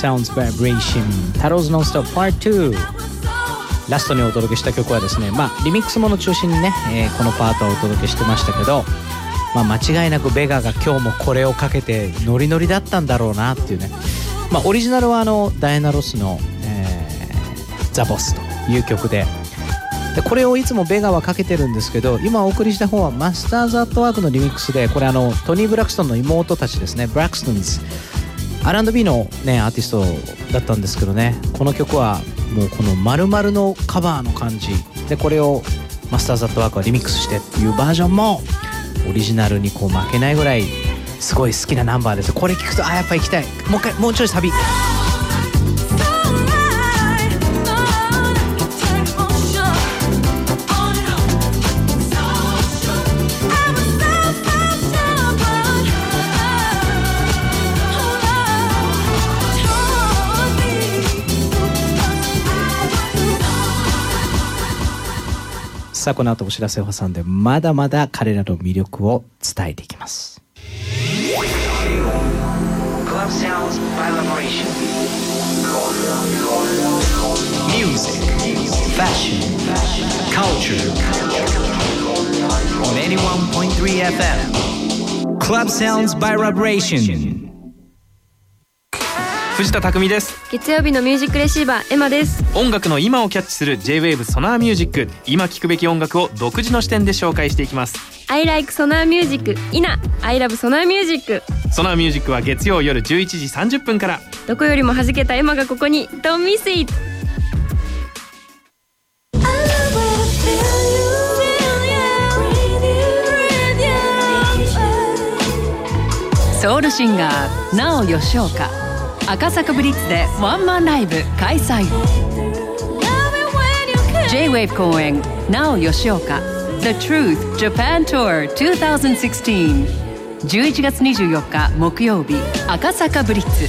Sounds Vibration. タローズノンストップ Part 2ラストにお届けした曲はですねまあリミックスもの中心にね、えーこのパートをお届けしてましたけどまあ間違いなくベガが今日もこれをかけてノリノリだったんだろうなっていうね。まあオリジナルはあのダイアナ・ロスの、えー The Boss という曲で。でこれをいつもベガはかけてるんですけど今お送りした方は Masters At Work のリミックスでこれあのトニー・ブラクストンの妹たちですね。ブラクストンズ R&B のねアーティストだったんですけどね。この曲はもうこの丸々のカバーの感じ。でこれをマスターズ・アットワークはリミックスしてっていうバージョンもオリジナルにこう負けないぐらいすごい好きなナンバーです。これ聞くとあやっぱ行きたい。もう一回もうちょいサビ。さあこの後お知らせを挟んでまだまだ彼らの魅力を伝えていきます Club Sounds by Vibration. On 81.3 FM. Club Sounds by Vibration. 藤田匠です。月曜日のミュージックレシーバーエマです。音楽の今をキャッチする J-WAVE ソナーミュージック。今聴くべき音楽を独自の視点で紹介していきます。I like ソナーミュージックイナ I love ソナーミュージックソナーミュージックは月曜夜11時30分から。どこよりも弾けたエマがここに Don't miss it ソウルシンガーなお吉岡赤坂ブリッツでワンマンライブ開催。J-WAVE 公演なお吉岡。The Truth Japan Tour 2016 11月24日木曜日赤坂ブリッツ。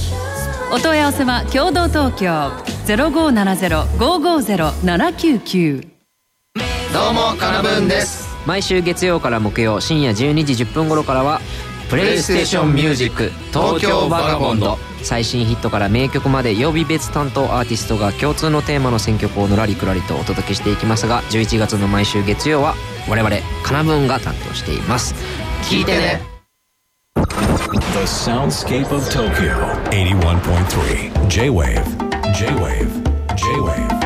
お問い合わせは共同東京。0570-550-799どうもカナブーンです。毎週月曜から木曜深夜12時10分頃からはプレイステーションミュージック東京バガボンド。最新ヒットから名曲まで曜日別担当アーティストが共通のテーマの選曲をのらりくらりとお届けしていきますが11月の毎週月曜は我々カナブンが担当しています。聞いてね。The soundscape of Tokyo 81.3 J-Wave J-Wave J-Wave.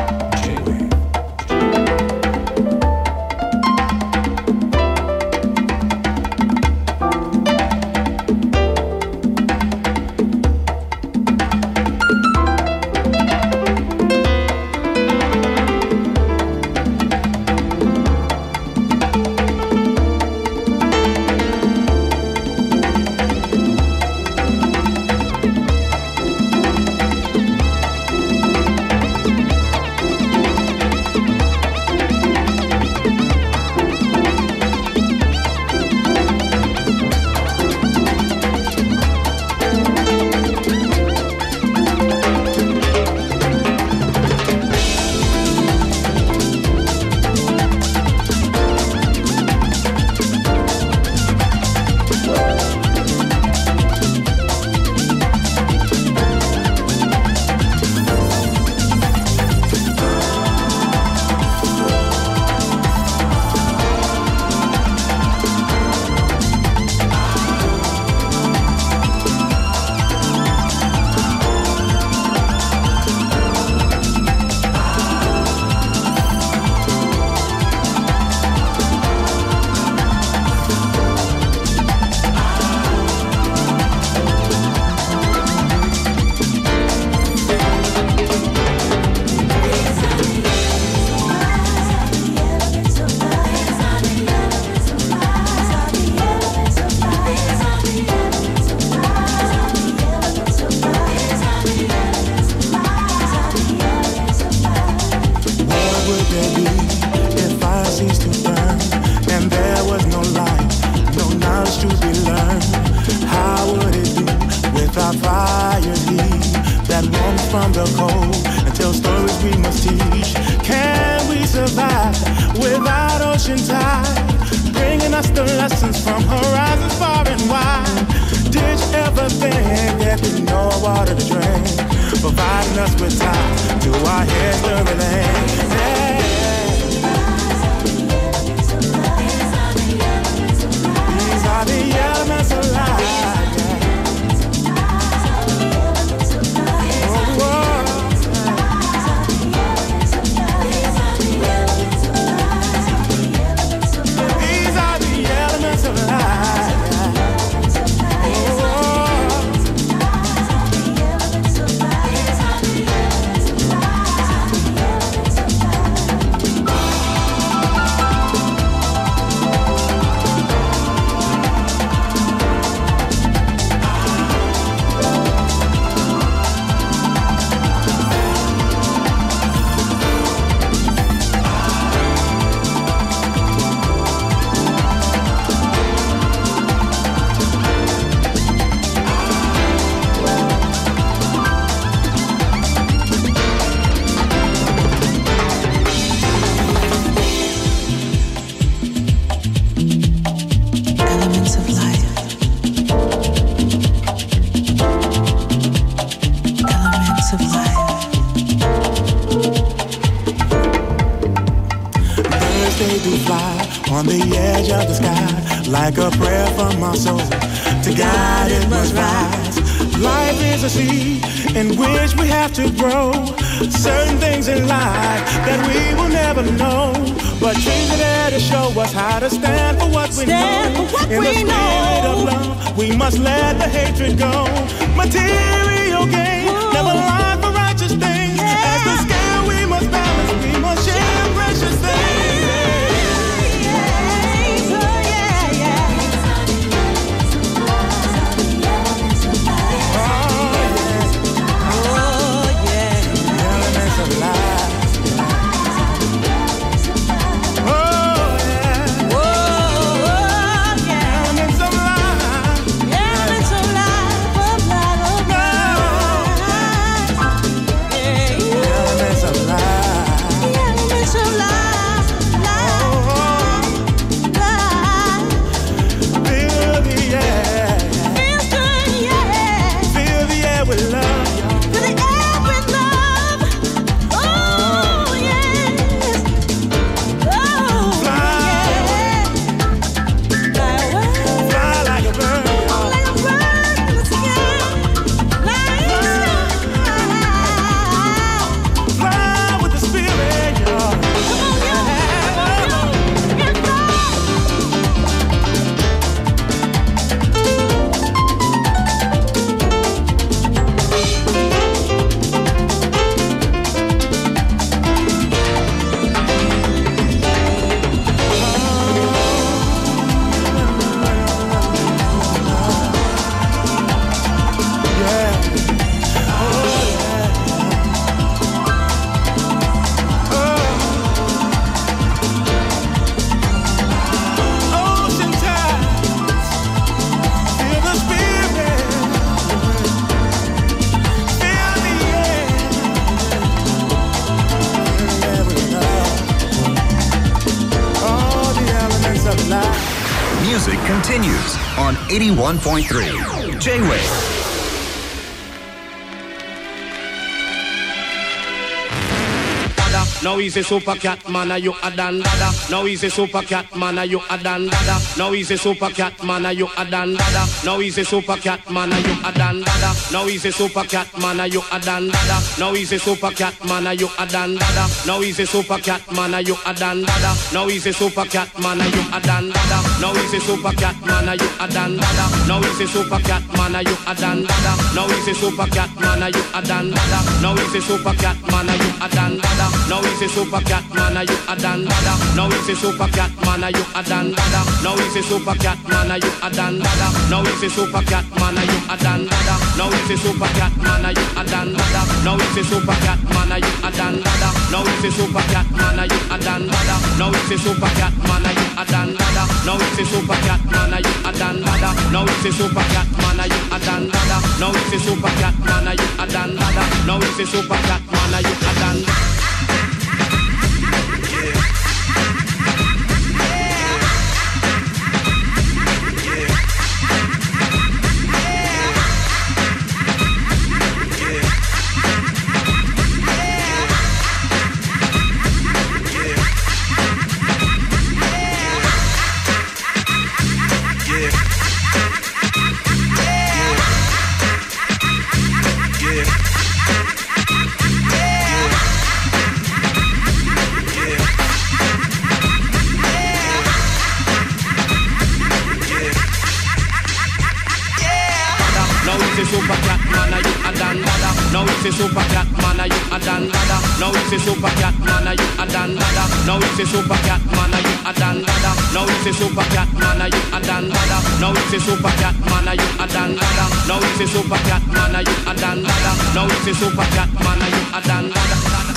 judgment continues on 81.3 J-Wave. Now he's a super cat man, are you a dan dada? Now he's a super cat man, are you a dan dada? Now he's a super cat man, are you a dan dada? Now he's a super cat man, are you a dan dada? Now he's a super cat man, are you a dan dada? Now he's a super cat man, are you a dan dada? Now he's a super cat man, are you a dan dada? Now he's a super cat man, are you a dan dada? Now he's a super cat man, are you a dan dada? Now he's a super cat man, are you a dan dada? Now he's a super cat man, are you a dan dada? Now he's a super cat man, are you a dan? Now he's a super cat man, are you a dan dada? Now he's a super cat man, are you a dan dada? Now he's a super cat man, are you a dan dada? Now he's a super cat man, are you a dan dada? Now he's a super cat man, are you a dan dada? Now he's a super cat man, are you a dan dada? Now he's a super cat man, are you a dan dada? Now he's a super cat man, are you a dan dada? Now he's a super cat man, are you a dan dada? Now he's a super cat man, are you a dan dada? Now he's a super cat man, are you a dan dada? Now he's a super cat man, are you a dan super cat man, are you a dan dada? Now it's a super cat man, are you a dan dada? Now it's a super cat man, are you a dan dada? Now it's a super cat man, are you a dan dada? Now it's a super cat man, are you a dan dada? Now it's a super cat man, are you a dan dada? Now it's a super cat man, are you a dan dada? Now it's a super cat man, are you a dan dada?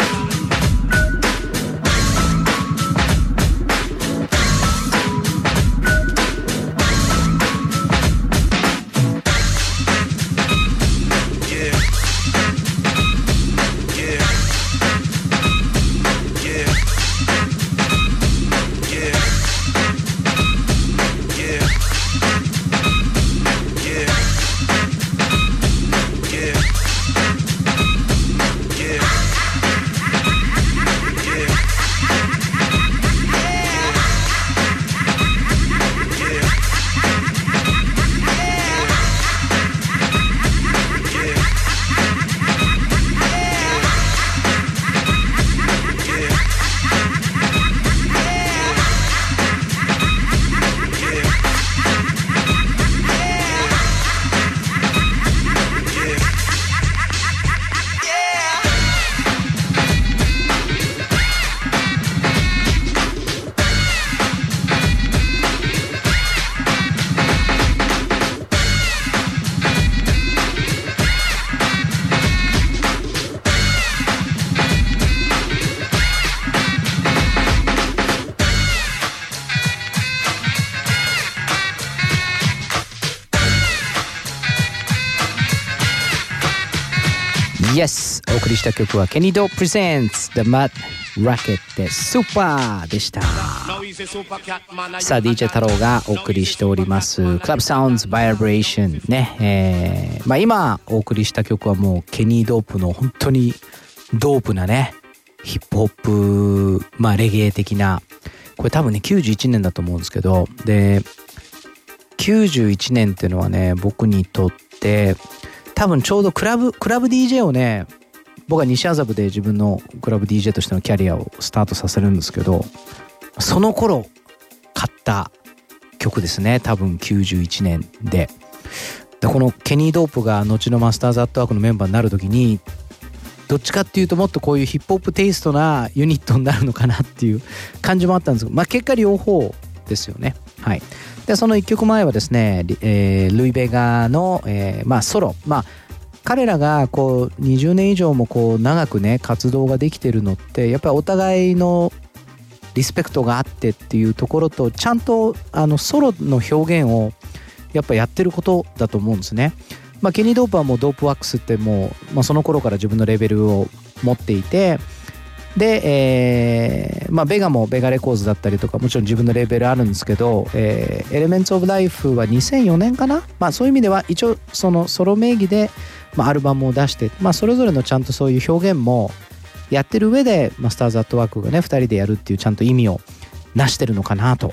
した曲はケニド Presents The Mud Racket で Super でした。さあ DJ 太郎がお送りしております。Club Sounds Vibration ね。えーまあ今お送りした曲はもうケニードープの本当にドープなねヒップホップまあレゲエ的な。これ多分ね91年だと思うんですけど。で91年っていうのはね僕にとって多分ちょうどクラブクラブ DJ をね僕は西麻布で自分のクラブ DJ としてのキャリアをスタートさせるんですけどその頃買った曲ですね。多分91年で。でこのケニー・ドープが後のマスターズ・アットワークのメンバーになる時にどっちかっていうともっとこういうヒップホップテイストなユニットになるのかなっていう感じもあったんですけどまあ結果両方ですよね。はい。でその1曲前はですね、えールイ・ベガの、えーまあ、ソロ。まあ彼らがこう20年以上もこう長くね活動ができてるのってやっぱりお互いのリスペクトがあってっていうところとちゃんとあのソロの表現をやっぱやってることだと思うんですね。まあ、ケニー・ドープはもうドープワックスってもう、まあ、その頃から自分のレベルを持っていてで、えーまあ、ベガもベガレコーズだったりとかもちろん自分のレベルあるんですけど、えー、エレメンツ・オブ・ライフは2004年かな、まあ、そういう意味では一応そのソロ名義で、まあ、アルバムを出して、まあ、それぞれのちゃんとそういう表現もやってる上で、マスターズ・アットワークがね2人でやるっていうちゃんと意味をなしてるのかなと、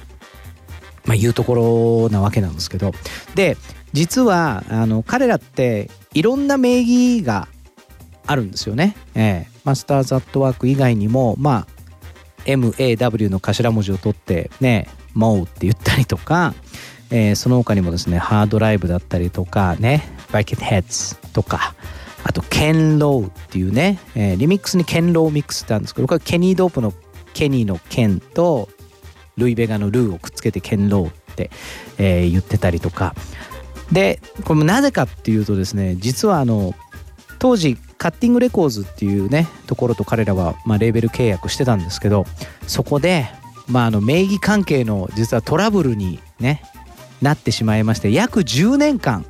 まあ、いうところなわけなんですけどで実はあの彼らっていろんな名義があるんですよね。ええマスターズ・アットワーク以外にもまあ MAW の頭文字を取ってね「MO」って言ったりとか、えーその他にもですねハードライブだったりとかねバイケットヘッズとかあとケンローっていうね、えーリミックスにケンローミックスってあるんですけどこれケニードープのケニーのケンとルイベガのルーをくっつけてケンローって、えー言ってたりとか。でこれもなぜかっていうとですね実はあの当時カッティングレコーズっていうねところと彼らは、まあ、レーベル契約してたんですけどそこで、まあ、あの名義関係の実はトラブルにねなってしまいまして約10年間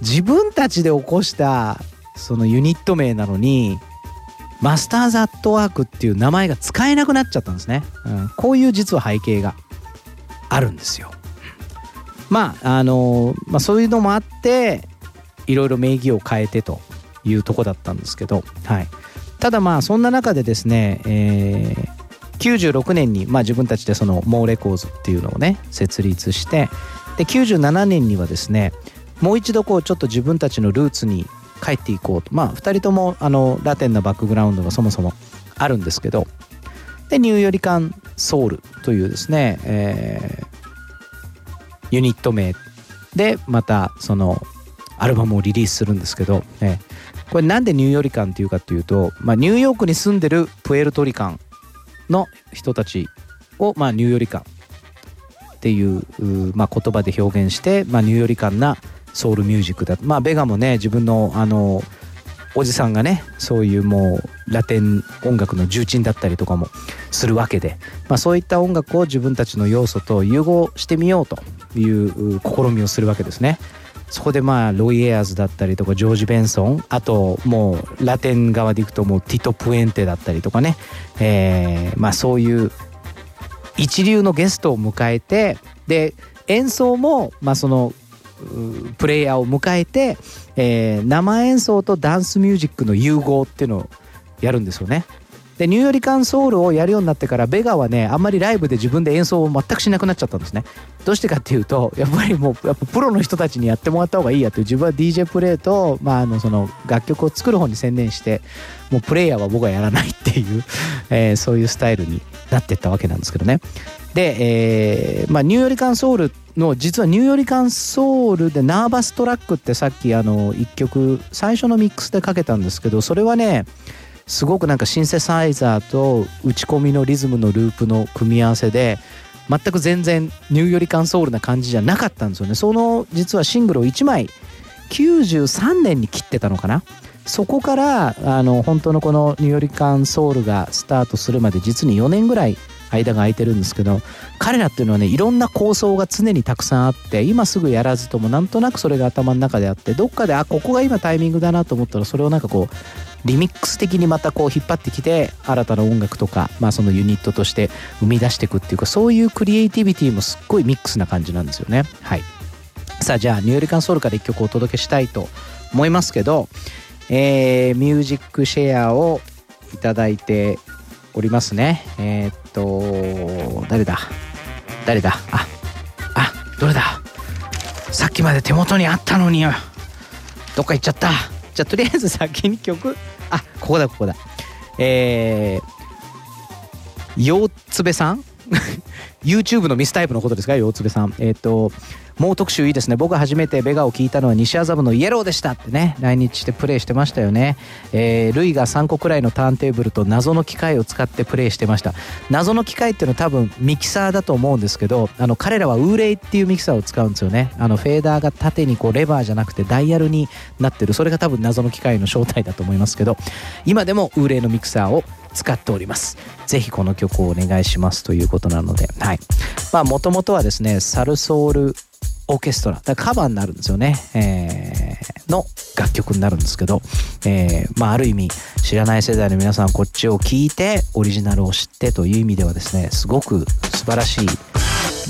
自分たちで起こしたそのユニット名なのにマスターズ・アットワークっていう名前が使えなくなっちゃったんですね、うん、こういう実は背景があるんですよ。まああのまあ、そういうのもあっていろいろ名義を変えてというとこだったんですけど、はい、ただまあそんな中でですね、えー96年に、まあ、自分たちでそのモーレコーズっていうのをね設立してで97年にはですねもう一度こうちょっと自分たちのルーツに帰っていこうと。まあ2人ともあのラテンなバックグラウンドがそもそもあるんですけど。でニューヨリカンソウルというですね、えーユニット名でまたそのアルバムをリリースするんですけど、えーこれなんでニューヨリカンっていうかっていうと、まあ、ニューヨークに住んでるプエルトリカンの人たちを、まあ、ニューヨリカンっていううまあ、言葉で表現して、まあ、ニューヨリカンなソウルミュージックだ。まあベガもね自分のあのおじさんがねそういうもうラテン音楽の重鎮だったりとかもするわけで、まあ、そういった音楽を自分たちの要素と融合してみようという試みをするわけですね。そこでまあロイ・エアーズだったりとかジョージ・ベンソンあともうラテン側でいくともうティト・プエンテだったりとかね、えーまあそういう一流のゲストを迎えてで演奏もまあそのプレイヤーを迎えて、えー生演奏とダンスミュージックの融合っていうのをやるんですよね。でニューヨリカンソウルをやるようになってからベガはねあんまりライブで自分で演奏を全くしなくなっちゃったんですねどうしてかっていうと <laughs> やっぱりもうやっぱプロの人たちにやってもらった方がいいやという自分は DJ プレイと、まあ、あのその楽曲を作る方に専念してもうプレイヤーは僕はやらないっていう、<laughs> えーそういうスタイルになってったわけなんですけどねで、えーまあ、ニューヨリカンソウルの実はニューヨリカンソウルでナーバストラックってさっきあの1曲最初のミックスでかけたんですけどそれはねすごくなんかシンセサイザーと打ち込みのリズムのループの組み合わせで全く全然ニューヨリカンソウルな感じじゃなかったんですよね。その実はシングルを1枚93年に切ってたのかな？そこからあの本当のこのニューヨリカンソウルがスタートするまで実に4年ぐらい間が空いてるんですけど彼らっていうのはねいろんな構想が常にたくさんあって今すぐやらずともなんとなくそれが頭の中であってどっかであここが今タイミングだなと思ったらそれをなんかこうリミックス的にまたこう引っ張ってきて新たな音楽とか、まあ、そのユニットとして生み出していくっていうかそういうクリエイティビティもすっごいミックスな感じなんですよね。はい。さあじゃあニューヨリカンソウルから一曲お届けしたいと思いますけどえーミュージックシェアをいただいておりますね。えーっと誰だ？誰だ？ああどれだ？さっきまで手元にあったのに。よどっか行っちゃった。じゃあとりあえず先に曲。あここだここだ。えー、ようつべさん？<laughs> YouTube のミスタイプのことですか？ようつべさん。えっ、ともう特集いいですね。僕が初めてベガを聞いたのは西麻布のイエローでしたってね。来日してプレイしてましたよね、えー、ルイが3個くらいのターンテーブルと謎の機械を使ってプレイしてました。謎の機械っていうのは多分ミキサーだと思うんですけどあの彼らはウーレイっていうミキサーを使うんですよね。あのフェーダーが縦にこうレバーじゃなくてダイヤルになってる。それが多分謎の機械の正体だと思いますけど今でもウーレイのミキサーを使っております。ぜひこの曲をお願いしますということなので。はい。まあもともとはですねサルソールオーケストラ。だカバーになるんですよね、えーの楽曲になるんですけど、えーまあ、ある意味知らない世代の皆さんこっちを聴いてオリジナルを知ってという意味ではですねすごく素晴らしい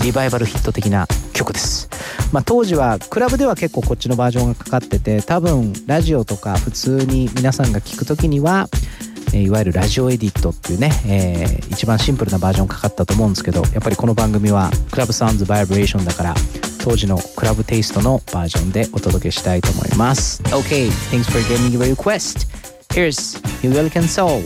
リバイバルヒット的な曲です、まあ、当時はクラブでは結構こっちのバージョンがかかってて多分ラジオとか普通に皆さんが聞く時にはえいわゆるラジオエディットっていうね、えー一番シンプルなバージョンかかったと思うんですけどやっぱりこの番組はクラブサウンズバイブレーションだから当時のクラブテイストのバージョンでお届けしたいと思います。OK thanks for giving your request. Here's New York and Soul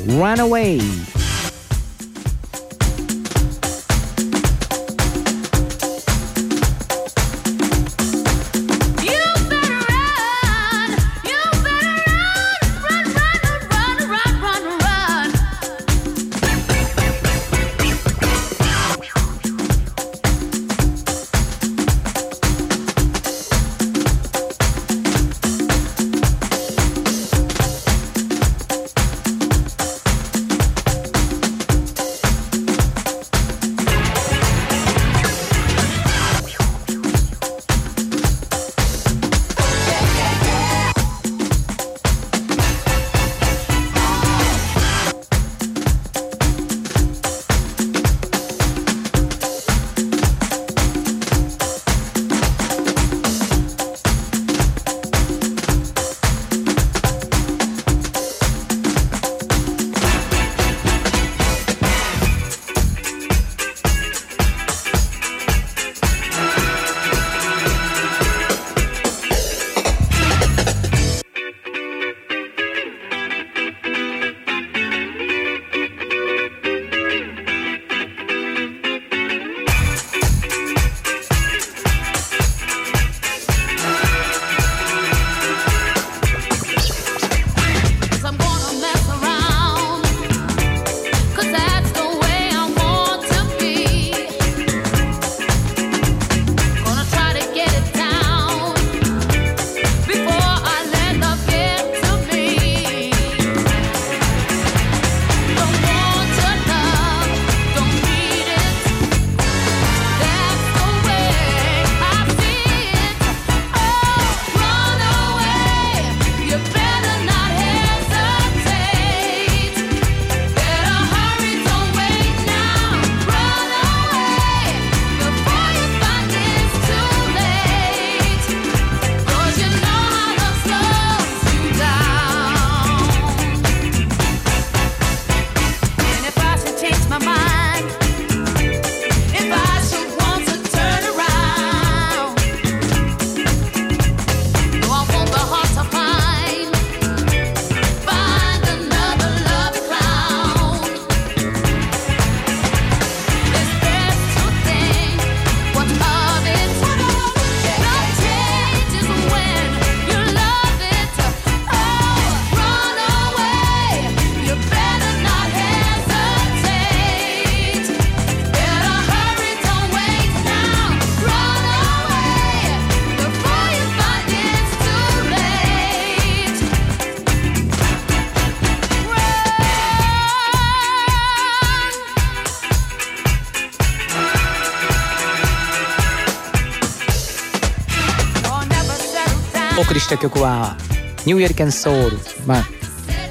した曲はニューエリケンソウルまあ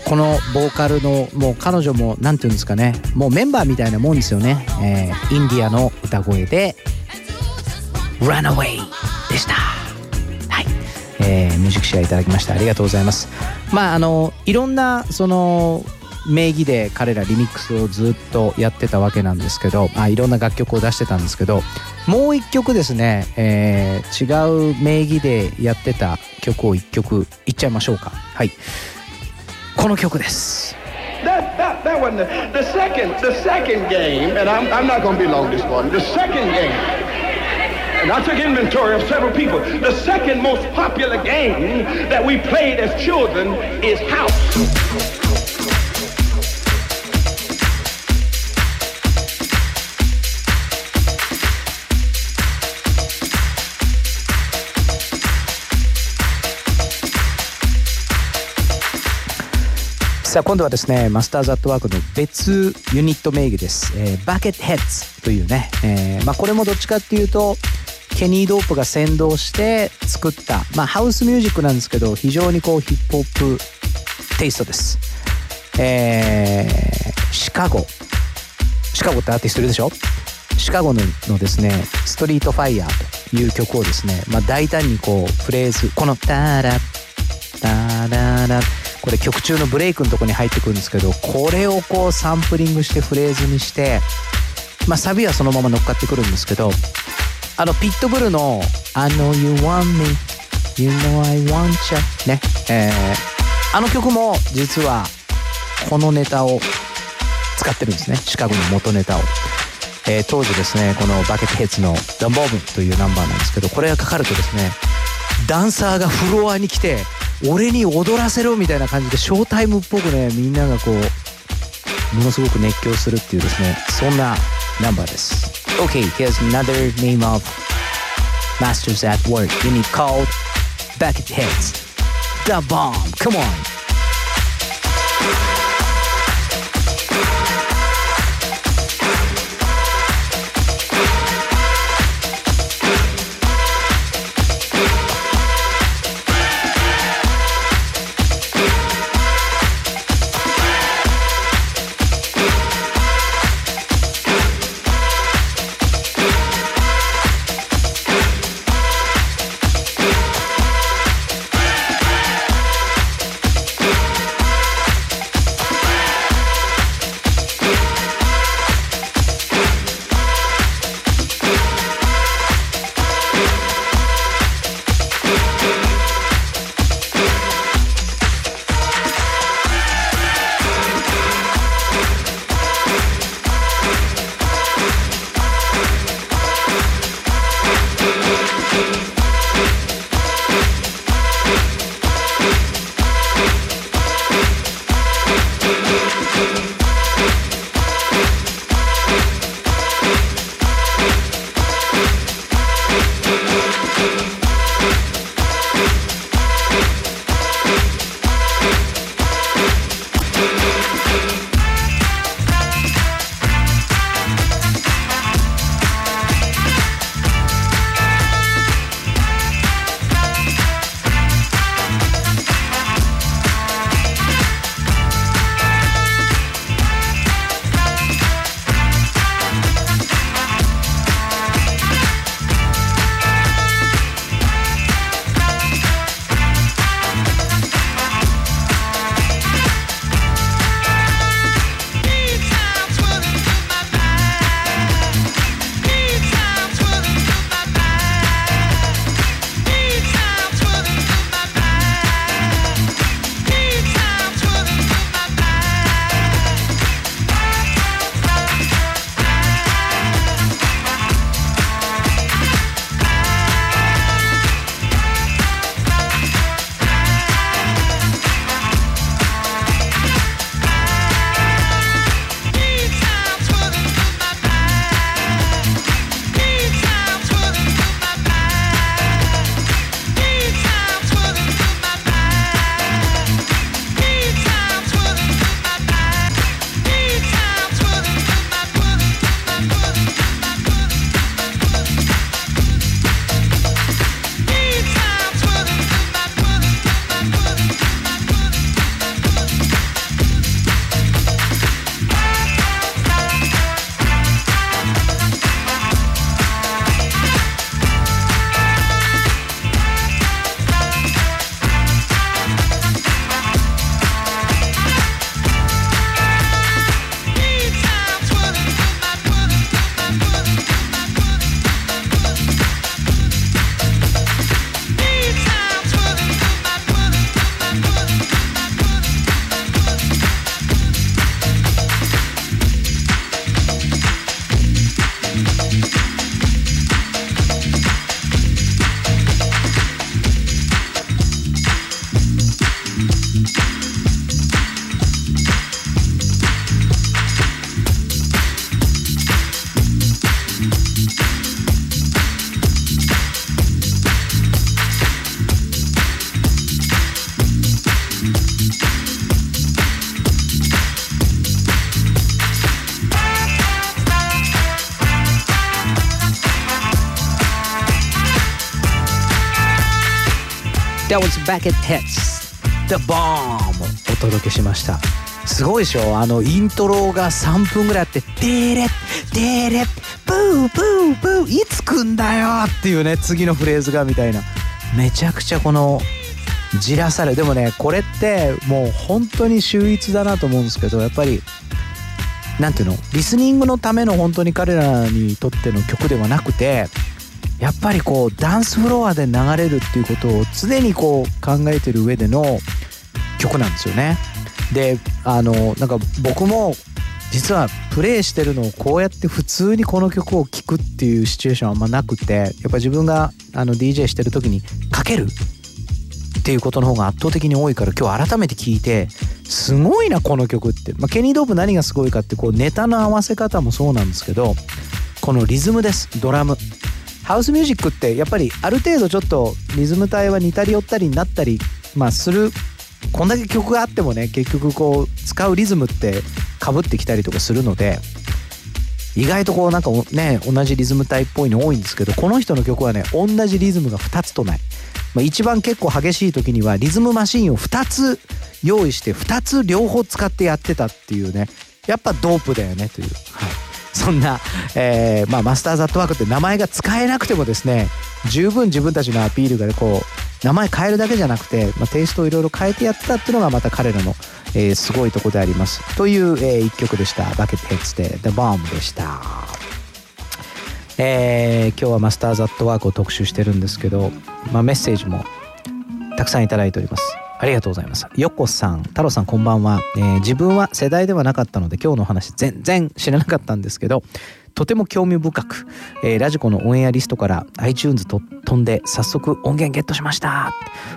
このボーカルのもう彼女も何て言うんですかね。もうメンバーみたいなもんですよね、えーインディアの歌声で「Runaway」でした。はい、えーミュージックシェアいただきましたありがとうございます。まああのいろんなその名義で彼らリミックスをずっとやってたわけなんですけどあいろんな楽曲を出してたんですけどもう一曲ですね、えー違う名義でやってた曲を1曲いっちゃいましょうかはいこの曲です That, that, that wasn't the, the second the second game, and I'm, I'm not going to be long this morning. The second game, and I took inventory of several people. The second most popular game that we played as children is house.「あ今度はですねマスターズアットワークの別ユニット名義です、えーバケットヘッズというね、えーまあ、これもどっちかっていうとケニー・ドープが先導して作った、まあ、ハウスミュージックなんですけど非常にこうヒップホップテイストです。えーシカゴ。シカゴってアーティストいるでしょ？シカゴのですね「ストリートファイヤー」という曲をですね、まあ、大胆にこうフレーズこの「タラッタララ」これ曲中のブレイクのとこに入ってくるんですけどこれをこうサンプリングしてフレーズにして、まあ、サビはそのまま乗っかってくるんですけどあのピットブルの「I know you want me you know I want you」ね、えーあの曲も実はこのネタを使ってるんですね。シカゴの元ネタを、えー当時ですねこのバケットヘッズの「ダンボーブン」というナンバーなんですけどこれがかかるとですねダンサーがフロアに来て俺に踊らせろみたいな感じでショータイムっぽくねみんながこうものすごく熱狂するっていうですねそんなナンバーです OK here's another name of Masters at Work unit called Bucketheads The Bomb come on That was Bucketheads The Bomb. お届けしました。すごいでしょ？あのイントロが3分ぐらいあって「デーレッデーレッブーブーブーいつ来んだよ!」っていうね次のフレーズがみたいな。めちゃくちゃこのじらされでもねこれってもう本当に秀逸だなと思うんですけどやっぱりなんていうの？リスニングのための本当に彼らにとっての曲ではなくてやっぱりこうダンスフロアで流れるっていうことを常にこう考えてる上での曲なんですよね。であのなんか僕も実はプレイしてるのをこうやって普通にこの曲を聴くっていうシチュエーションはあんまなくてやっぱ自分があの DJ してる時にかけるっていうことの方が圧倒的に多いから今日改めて聞いてすごいなこの曲って、まあ、ケニー・ドープ何がすごいかってこうネタの合わせ方もそうなんですけどこのリズムです。ドラム。ハウスミュージックってやっぱりある程度ちょっとリズム帯は似たり寄ったりになったり、まあ、するこんだけ曲があってもね結局こう使うリズムってかぶってきたりとかするので意外とこうなんかね同じリズム帯っぽいの多いんですけどこの人の曲はね同じリズムが2つとない、まあ、一番結構激しい時にはリズムマシンを2つ用意して2つ両方使ってやってたっていうねやっぱドープだよねという、はい、そんな、えーまあ、マスターズ・アットワークって名前が使えなくてもですね十分自分たちのアピールがこう名前変えるだけじゃなくて、まあ、テイストをいろいろ変えてやったっていうのがまた彼らの、えーすごいとこであります。という、えー一曲でした。バケットヘッズで「The Bomb」でした。えー今日はマスターズ・アットワークを特集してるんですけど、まあ、メッセージもたくさんいただいております。ありがとうございます。よこさん太郎さんこんばんは、えー自分は世代ではなかったので今日のお話全然知らなかったんですけどとても興味深く、えーラジコのオンエアリストから iTunes と飛んで早速音源ゲットしました、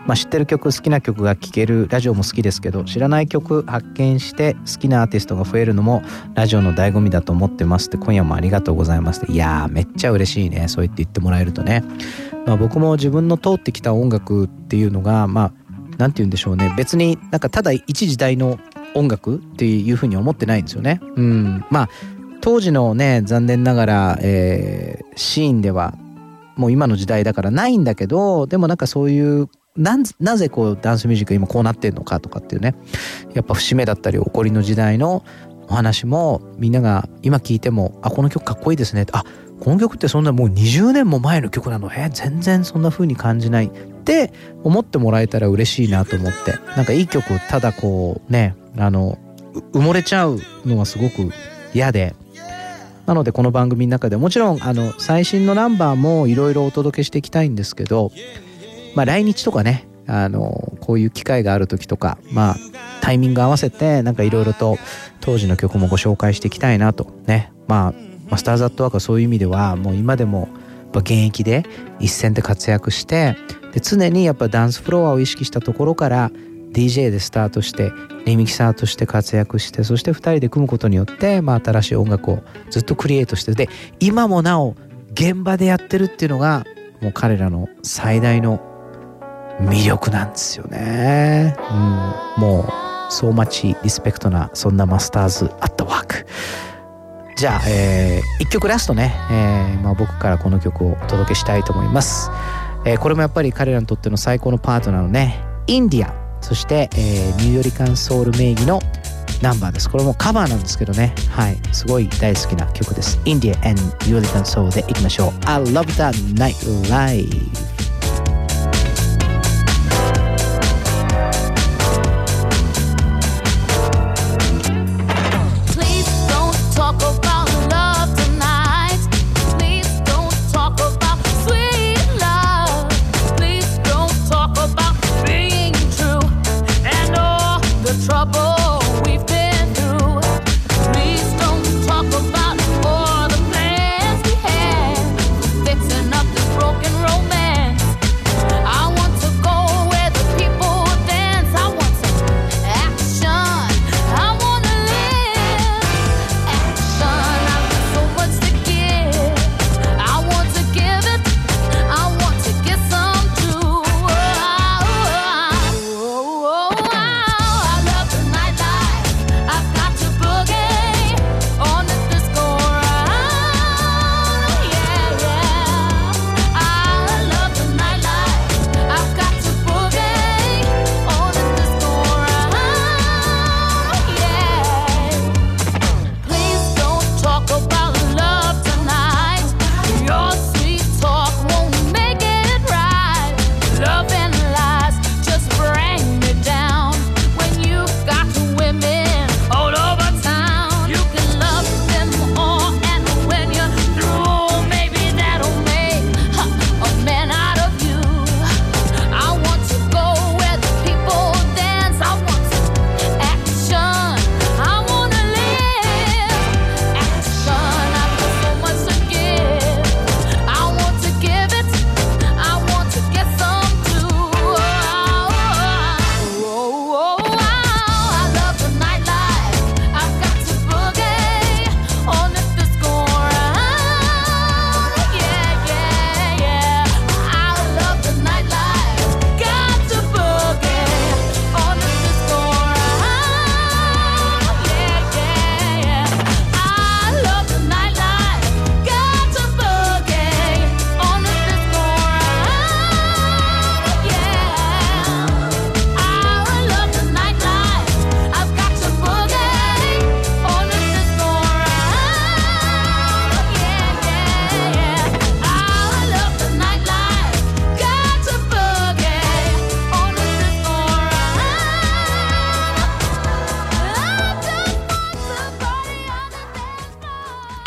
まあ、知ってる曲好きな曲が聴けるラジオも好きですけど知らない曲発見して好きなアーティストが増えるのもラジオの醍醐味だと思ってますって今夜もありがとうございますいやーめっちゃ嬉しいね。そう言って言ってもらえるとね、まあ、僕も自分の通ってきた音楽っていうのがまあなんて言うんでしょうね。別になんかただ一時代の音楽っていうふうに思ってないんですよね。うん。まあ当時のね残念ながら、えーシーンではもう今の時代だからないんだけどでもなんかそういうななぜこうダンスミュージック今こうなってんのかとかっていうね。やっぱ節目だったり起こりの時代のお話もみんなが今聞いてもあこの曲かっこいいですねあこの曲ってそんなもう20年も前の曲なの？え全然そんな風に感じない。って思ってもらえたら嬉しいなと思って。なんかいい曲ただこうねあの埋もれちゃうのはすごく嫌で。なのでこの番組の中でもちろんあの最新のナンバーもいろいろお届けしていきたいんですけどまあ来日とかねあのこういう機会がある時とかまあタイミング合わせてなんかいろいろと当時の曲もご紹介していきたいなとね。まあマスターズ・アットワークはそういう意味ではもう今でも現役で一線で活躍してで常にやっぱダンスフロアを意識したところから DJ でスタートしてリミキサーとして活躍してそして2人で組むことによって、まあ、新しい音楽をずっとクリエイトしてで今もなお現場でやってるっていうのがもう彼らの最大の魅力なんですよね。うん、もう、そうマチリスペクトな、そんなマスターズアットワーク。じゃあ、えー、一曲ラストね、えーまあ、僕からこの曲をお届けしたいと思います。えーこれもやっぱり彼らにとっての最高のパートナーのね、インディアン、そして、えーニューヨリカンソウル名義のナンバーです。これもカバーなんですけどね、はい、すごい大好きな曲です。インディアニューヨリカンソウルでいきましょう。I love the nightlife.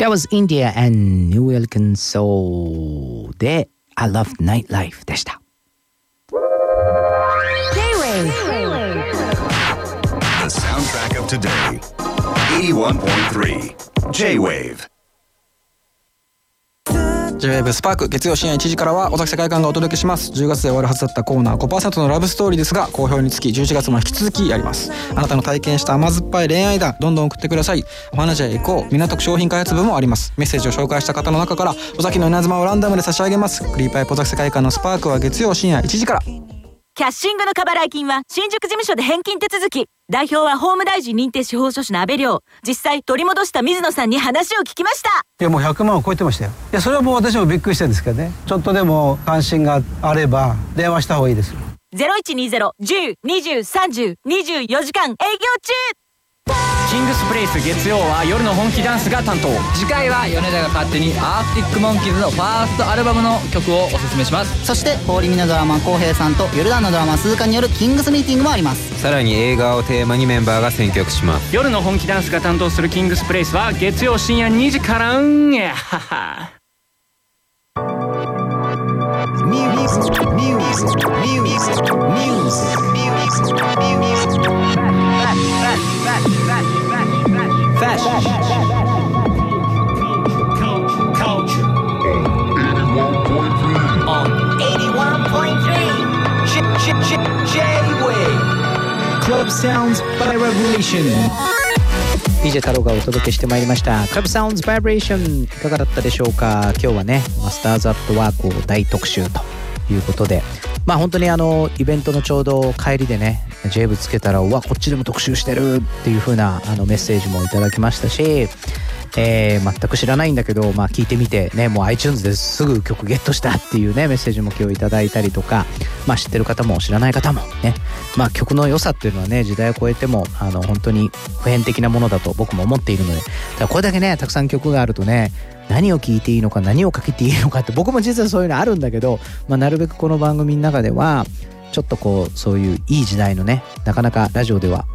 That was India and New Elkin Soul I Love Nightlife 月曜深夜1時からは尾崎世界観がお届けします。10月で終わるはずだったコーナー5%のラブストーリーですが好評につき11月も引き続きやります。あなたの体験した甘酸っぱい恋愛談どんどん送ってください。お話へ行こう港区商品開発部もあります。メッセージを紹介した方の中から尾崎の稲妻をランダムで差し上げます。クリーパイポザキ世界観のスパークは月曜深夜1時から。キャッシングの過払い金は新宿事務所で返金手続き。代表は法務大臣認定司法書士の安倍亮。実際取り戻した水野さんに話を聞きました。いやもう100万を超えてましたよいやそれはもう私もびっくりしてるんですけどねちょっとでも関心があれば電話した方がいいですよ0120-10-20-30-24時間営業中キングスプレイス月曜は夜の本気ダンスが担当次回は米田が勝手にアークティックモンキーズのファーストアルバムの曲をおすすめしますそして氷見のドラマ浩平さんとヨルダンのドラマ鈴鹿によるキングスミーティングもあります。さらに映画をテーマにメンバーが選曲します。夜の本気ダンスが担当するキングスプレイスは月曜深夜2時からんやはは Music, music, music, music, music, Club Sounds by Revolution. DJ 太郎がお届けしてまいりました。Club Sounds Vibration いかがだったでしょうか？今日はねマスターズアットワークを大特集ということで。まあ本当にあのイベントのちょうど帰りでね J 部つけたらうわこっちでも特集してるっていう風なあのメッセージもいただきましたしえー全く知らないんだけど、まあ、聞いてみてねもう iTunes ですぐ曲ゲットしたっていうねメッセージも今日いただいたりとか、まあ、知ってる方も知らない方もね、まあ、曲の良さっていうのはね時代を超えてもあの本当に普遍的なものだと僕も思っているのでだからこれだけねたくさん曲があるとね何を聞いていいのか何をかけていいのかって僕も実はそういうのあるんだけど、まあ、なるべくこの番組の中ではちょっとこうそういういい時代のねなかなかラジオでは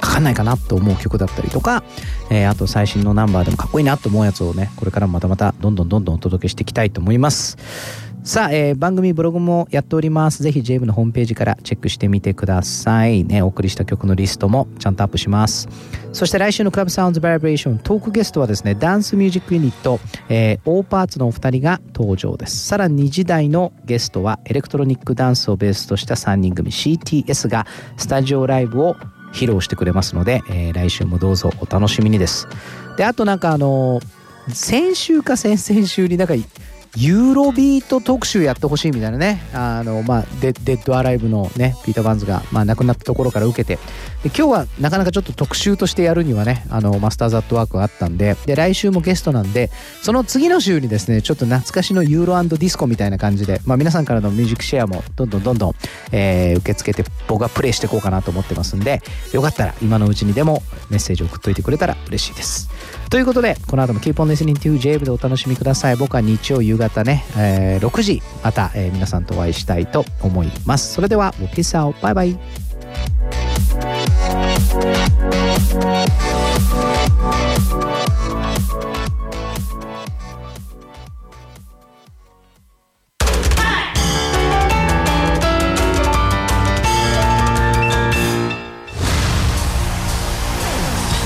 かかんないかなと思う曲だったりとか、えーあと最新のナンバーでもかっこいいなと思うやつをねこれからもまたまたどんどんどんどんお届けしていきたいと思います。さあ、えー番組ブログもやっております。ぜひ JAVE のホームページからチェックしてみてください。ねお送りした曲のリストもちゃんとアップします。そして来週の Club Sounds Vibration トークゲストはですねダンスミュージックユニット、えー、オーパーツのお二人が登場です。さらに時台のゲストはエレクトロニックダンスをベースとした3人組 CTS がスタジオライブを披露してくれますので、えー来週もどうぞお楽しみにです。であとなんかあの先週か先々週になんかユーロビート特集やってほしいみたいなね。あの、まあ、デ Dead or Alive のねピート・バーンズが、まあ、亡くなったところから受けて。で今日はなかなかちょっと特集としてやるにはねあのマスターズ・アット・ワークがあったんで。で来週もゲストなんでその次の週にですねちょっと懐かしのユーロディスコみたいな感じで、まあ、皆さんからのミュージックシェアもどんどんどんどん、えー受け付けて僕はプレイしていこうかなと思ってますんでよかったら今のうちにでもメッセージ送っといてくれたら嬉しいです。ということでこの後も Keep on listening to JAVE でお楽しみください。僕は日曜夕方ね、えー6時また、えー皆さんとお会いしたいと思います。それでは Peace out バイバイ。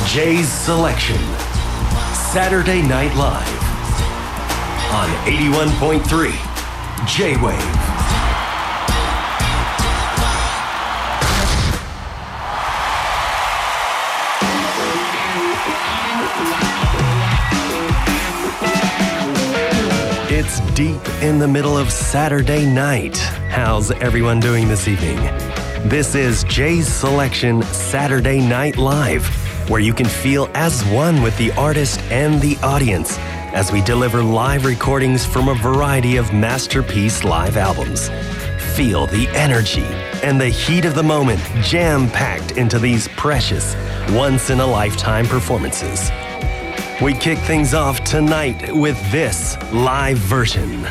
Jay's Selection. Saturday Night Live. On 81.3 J Wave. It's deep in the middle of Saturday night. How's everyone doing this evening? This is Jay's Selection Saturday Night Live, where you can feel as one with the artist and the audience as we deliver live recordings from a variety of masterpiece live albums. Feel the energy and the heat of the moment jam packed into these precious, once in a lifetime performances. We kick things off tonight with this live version.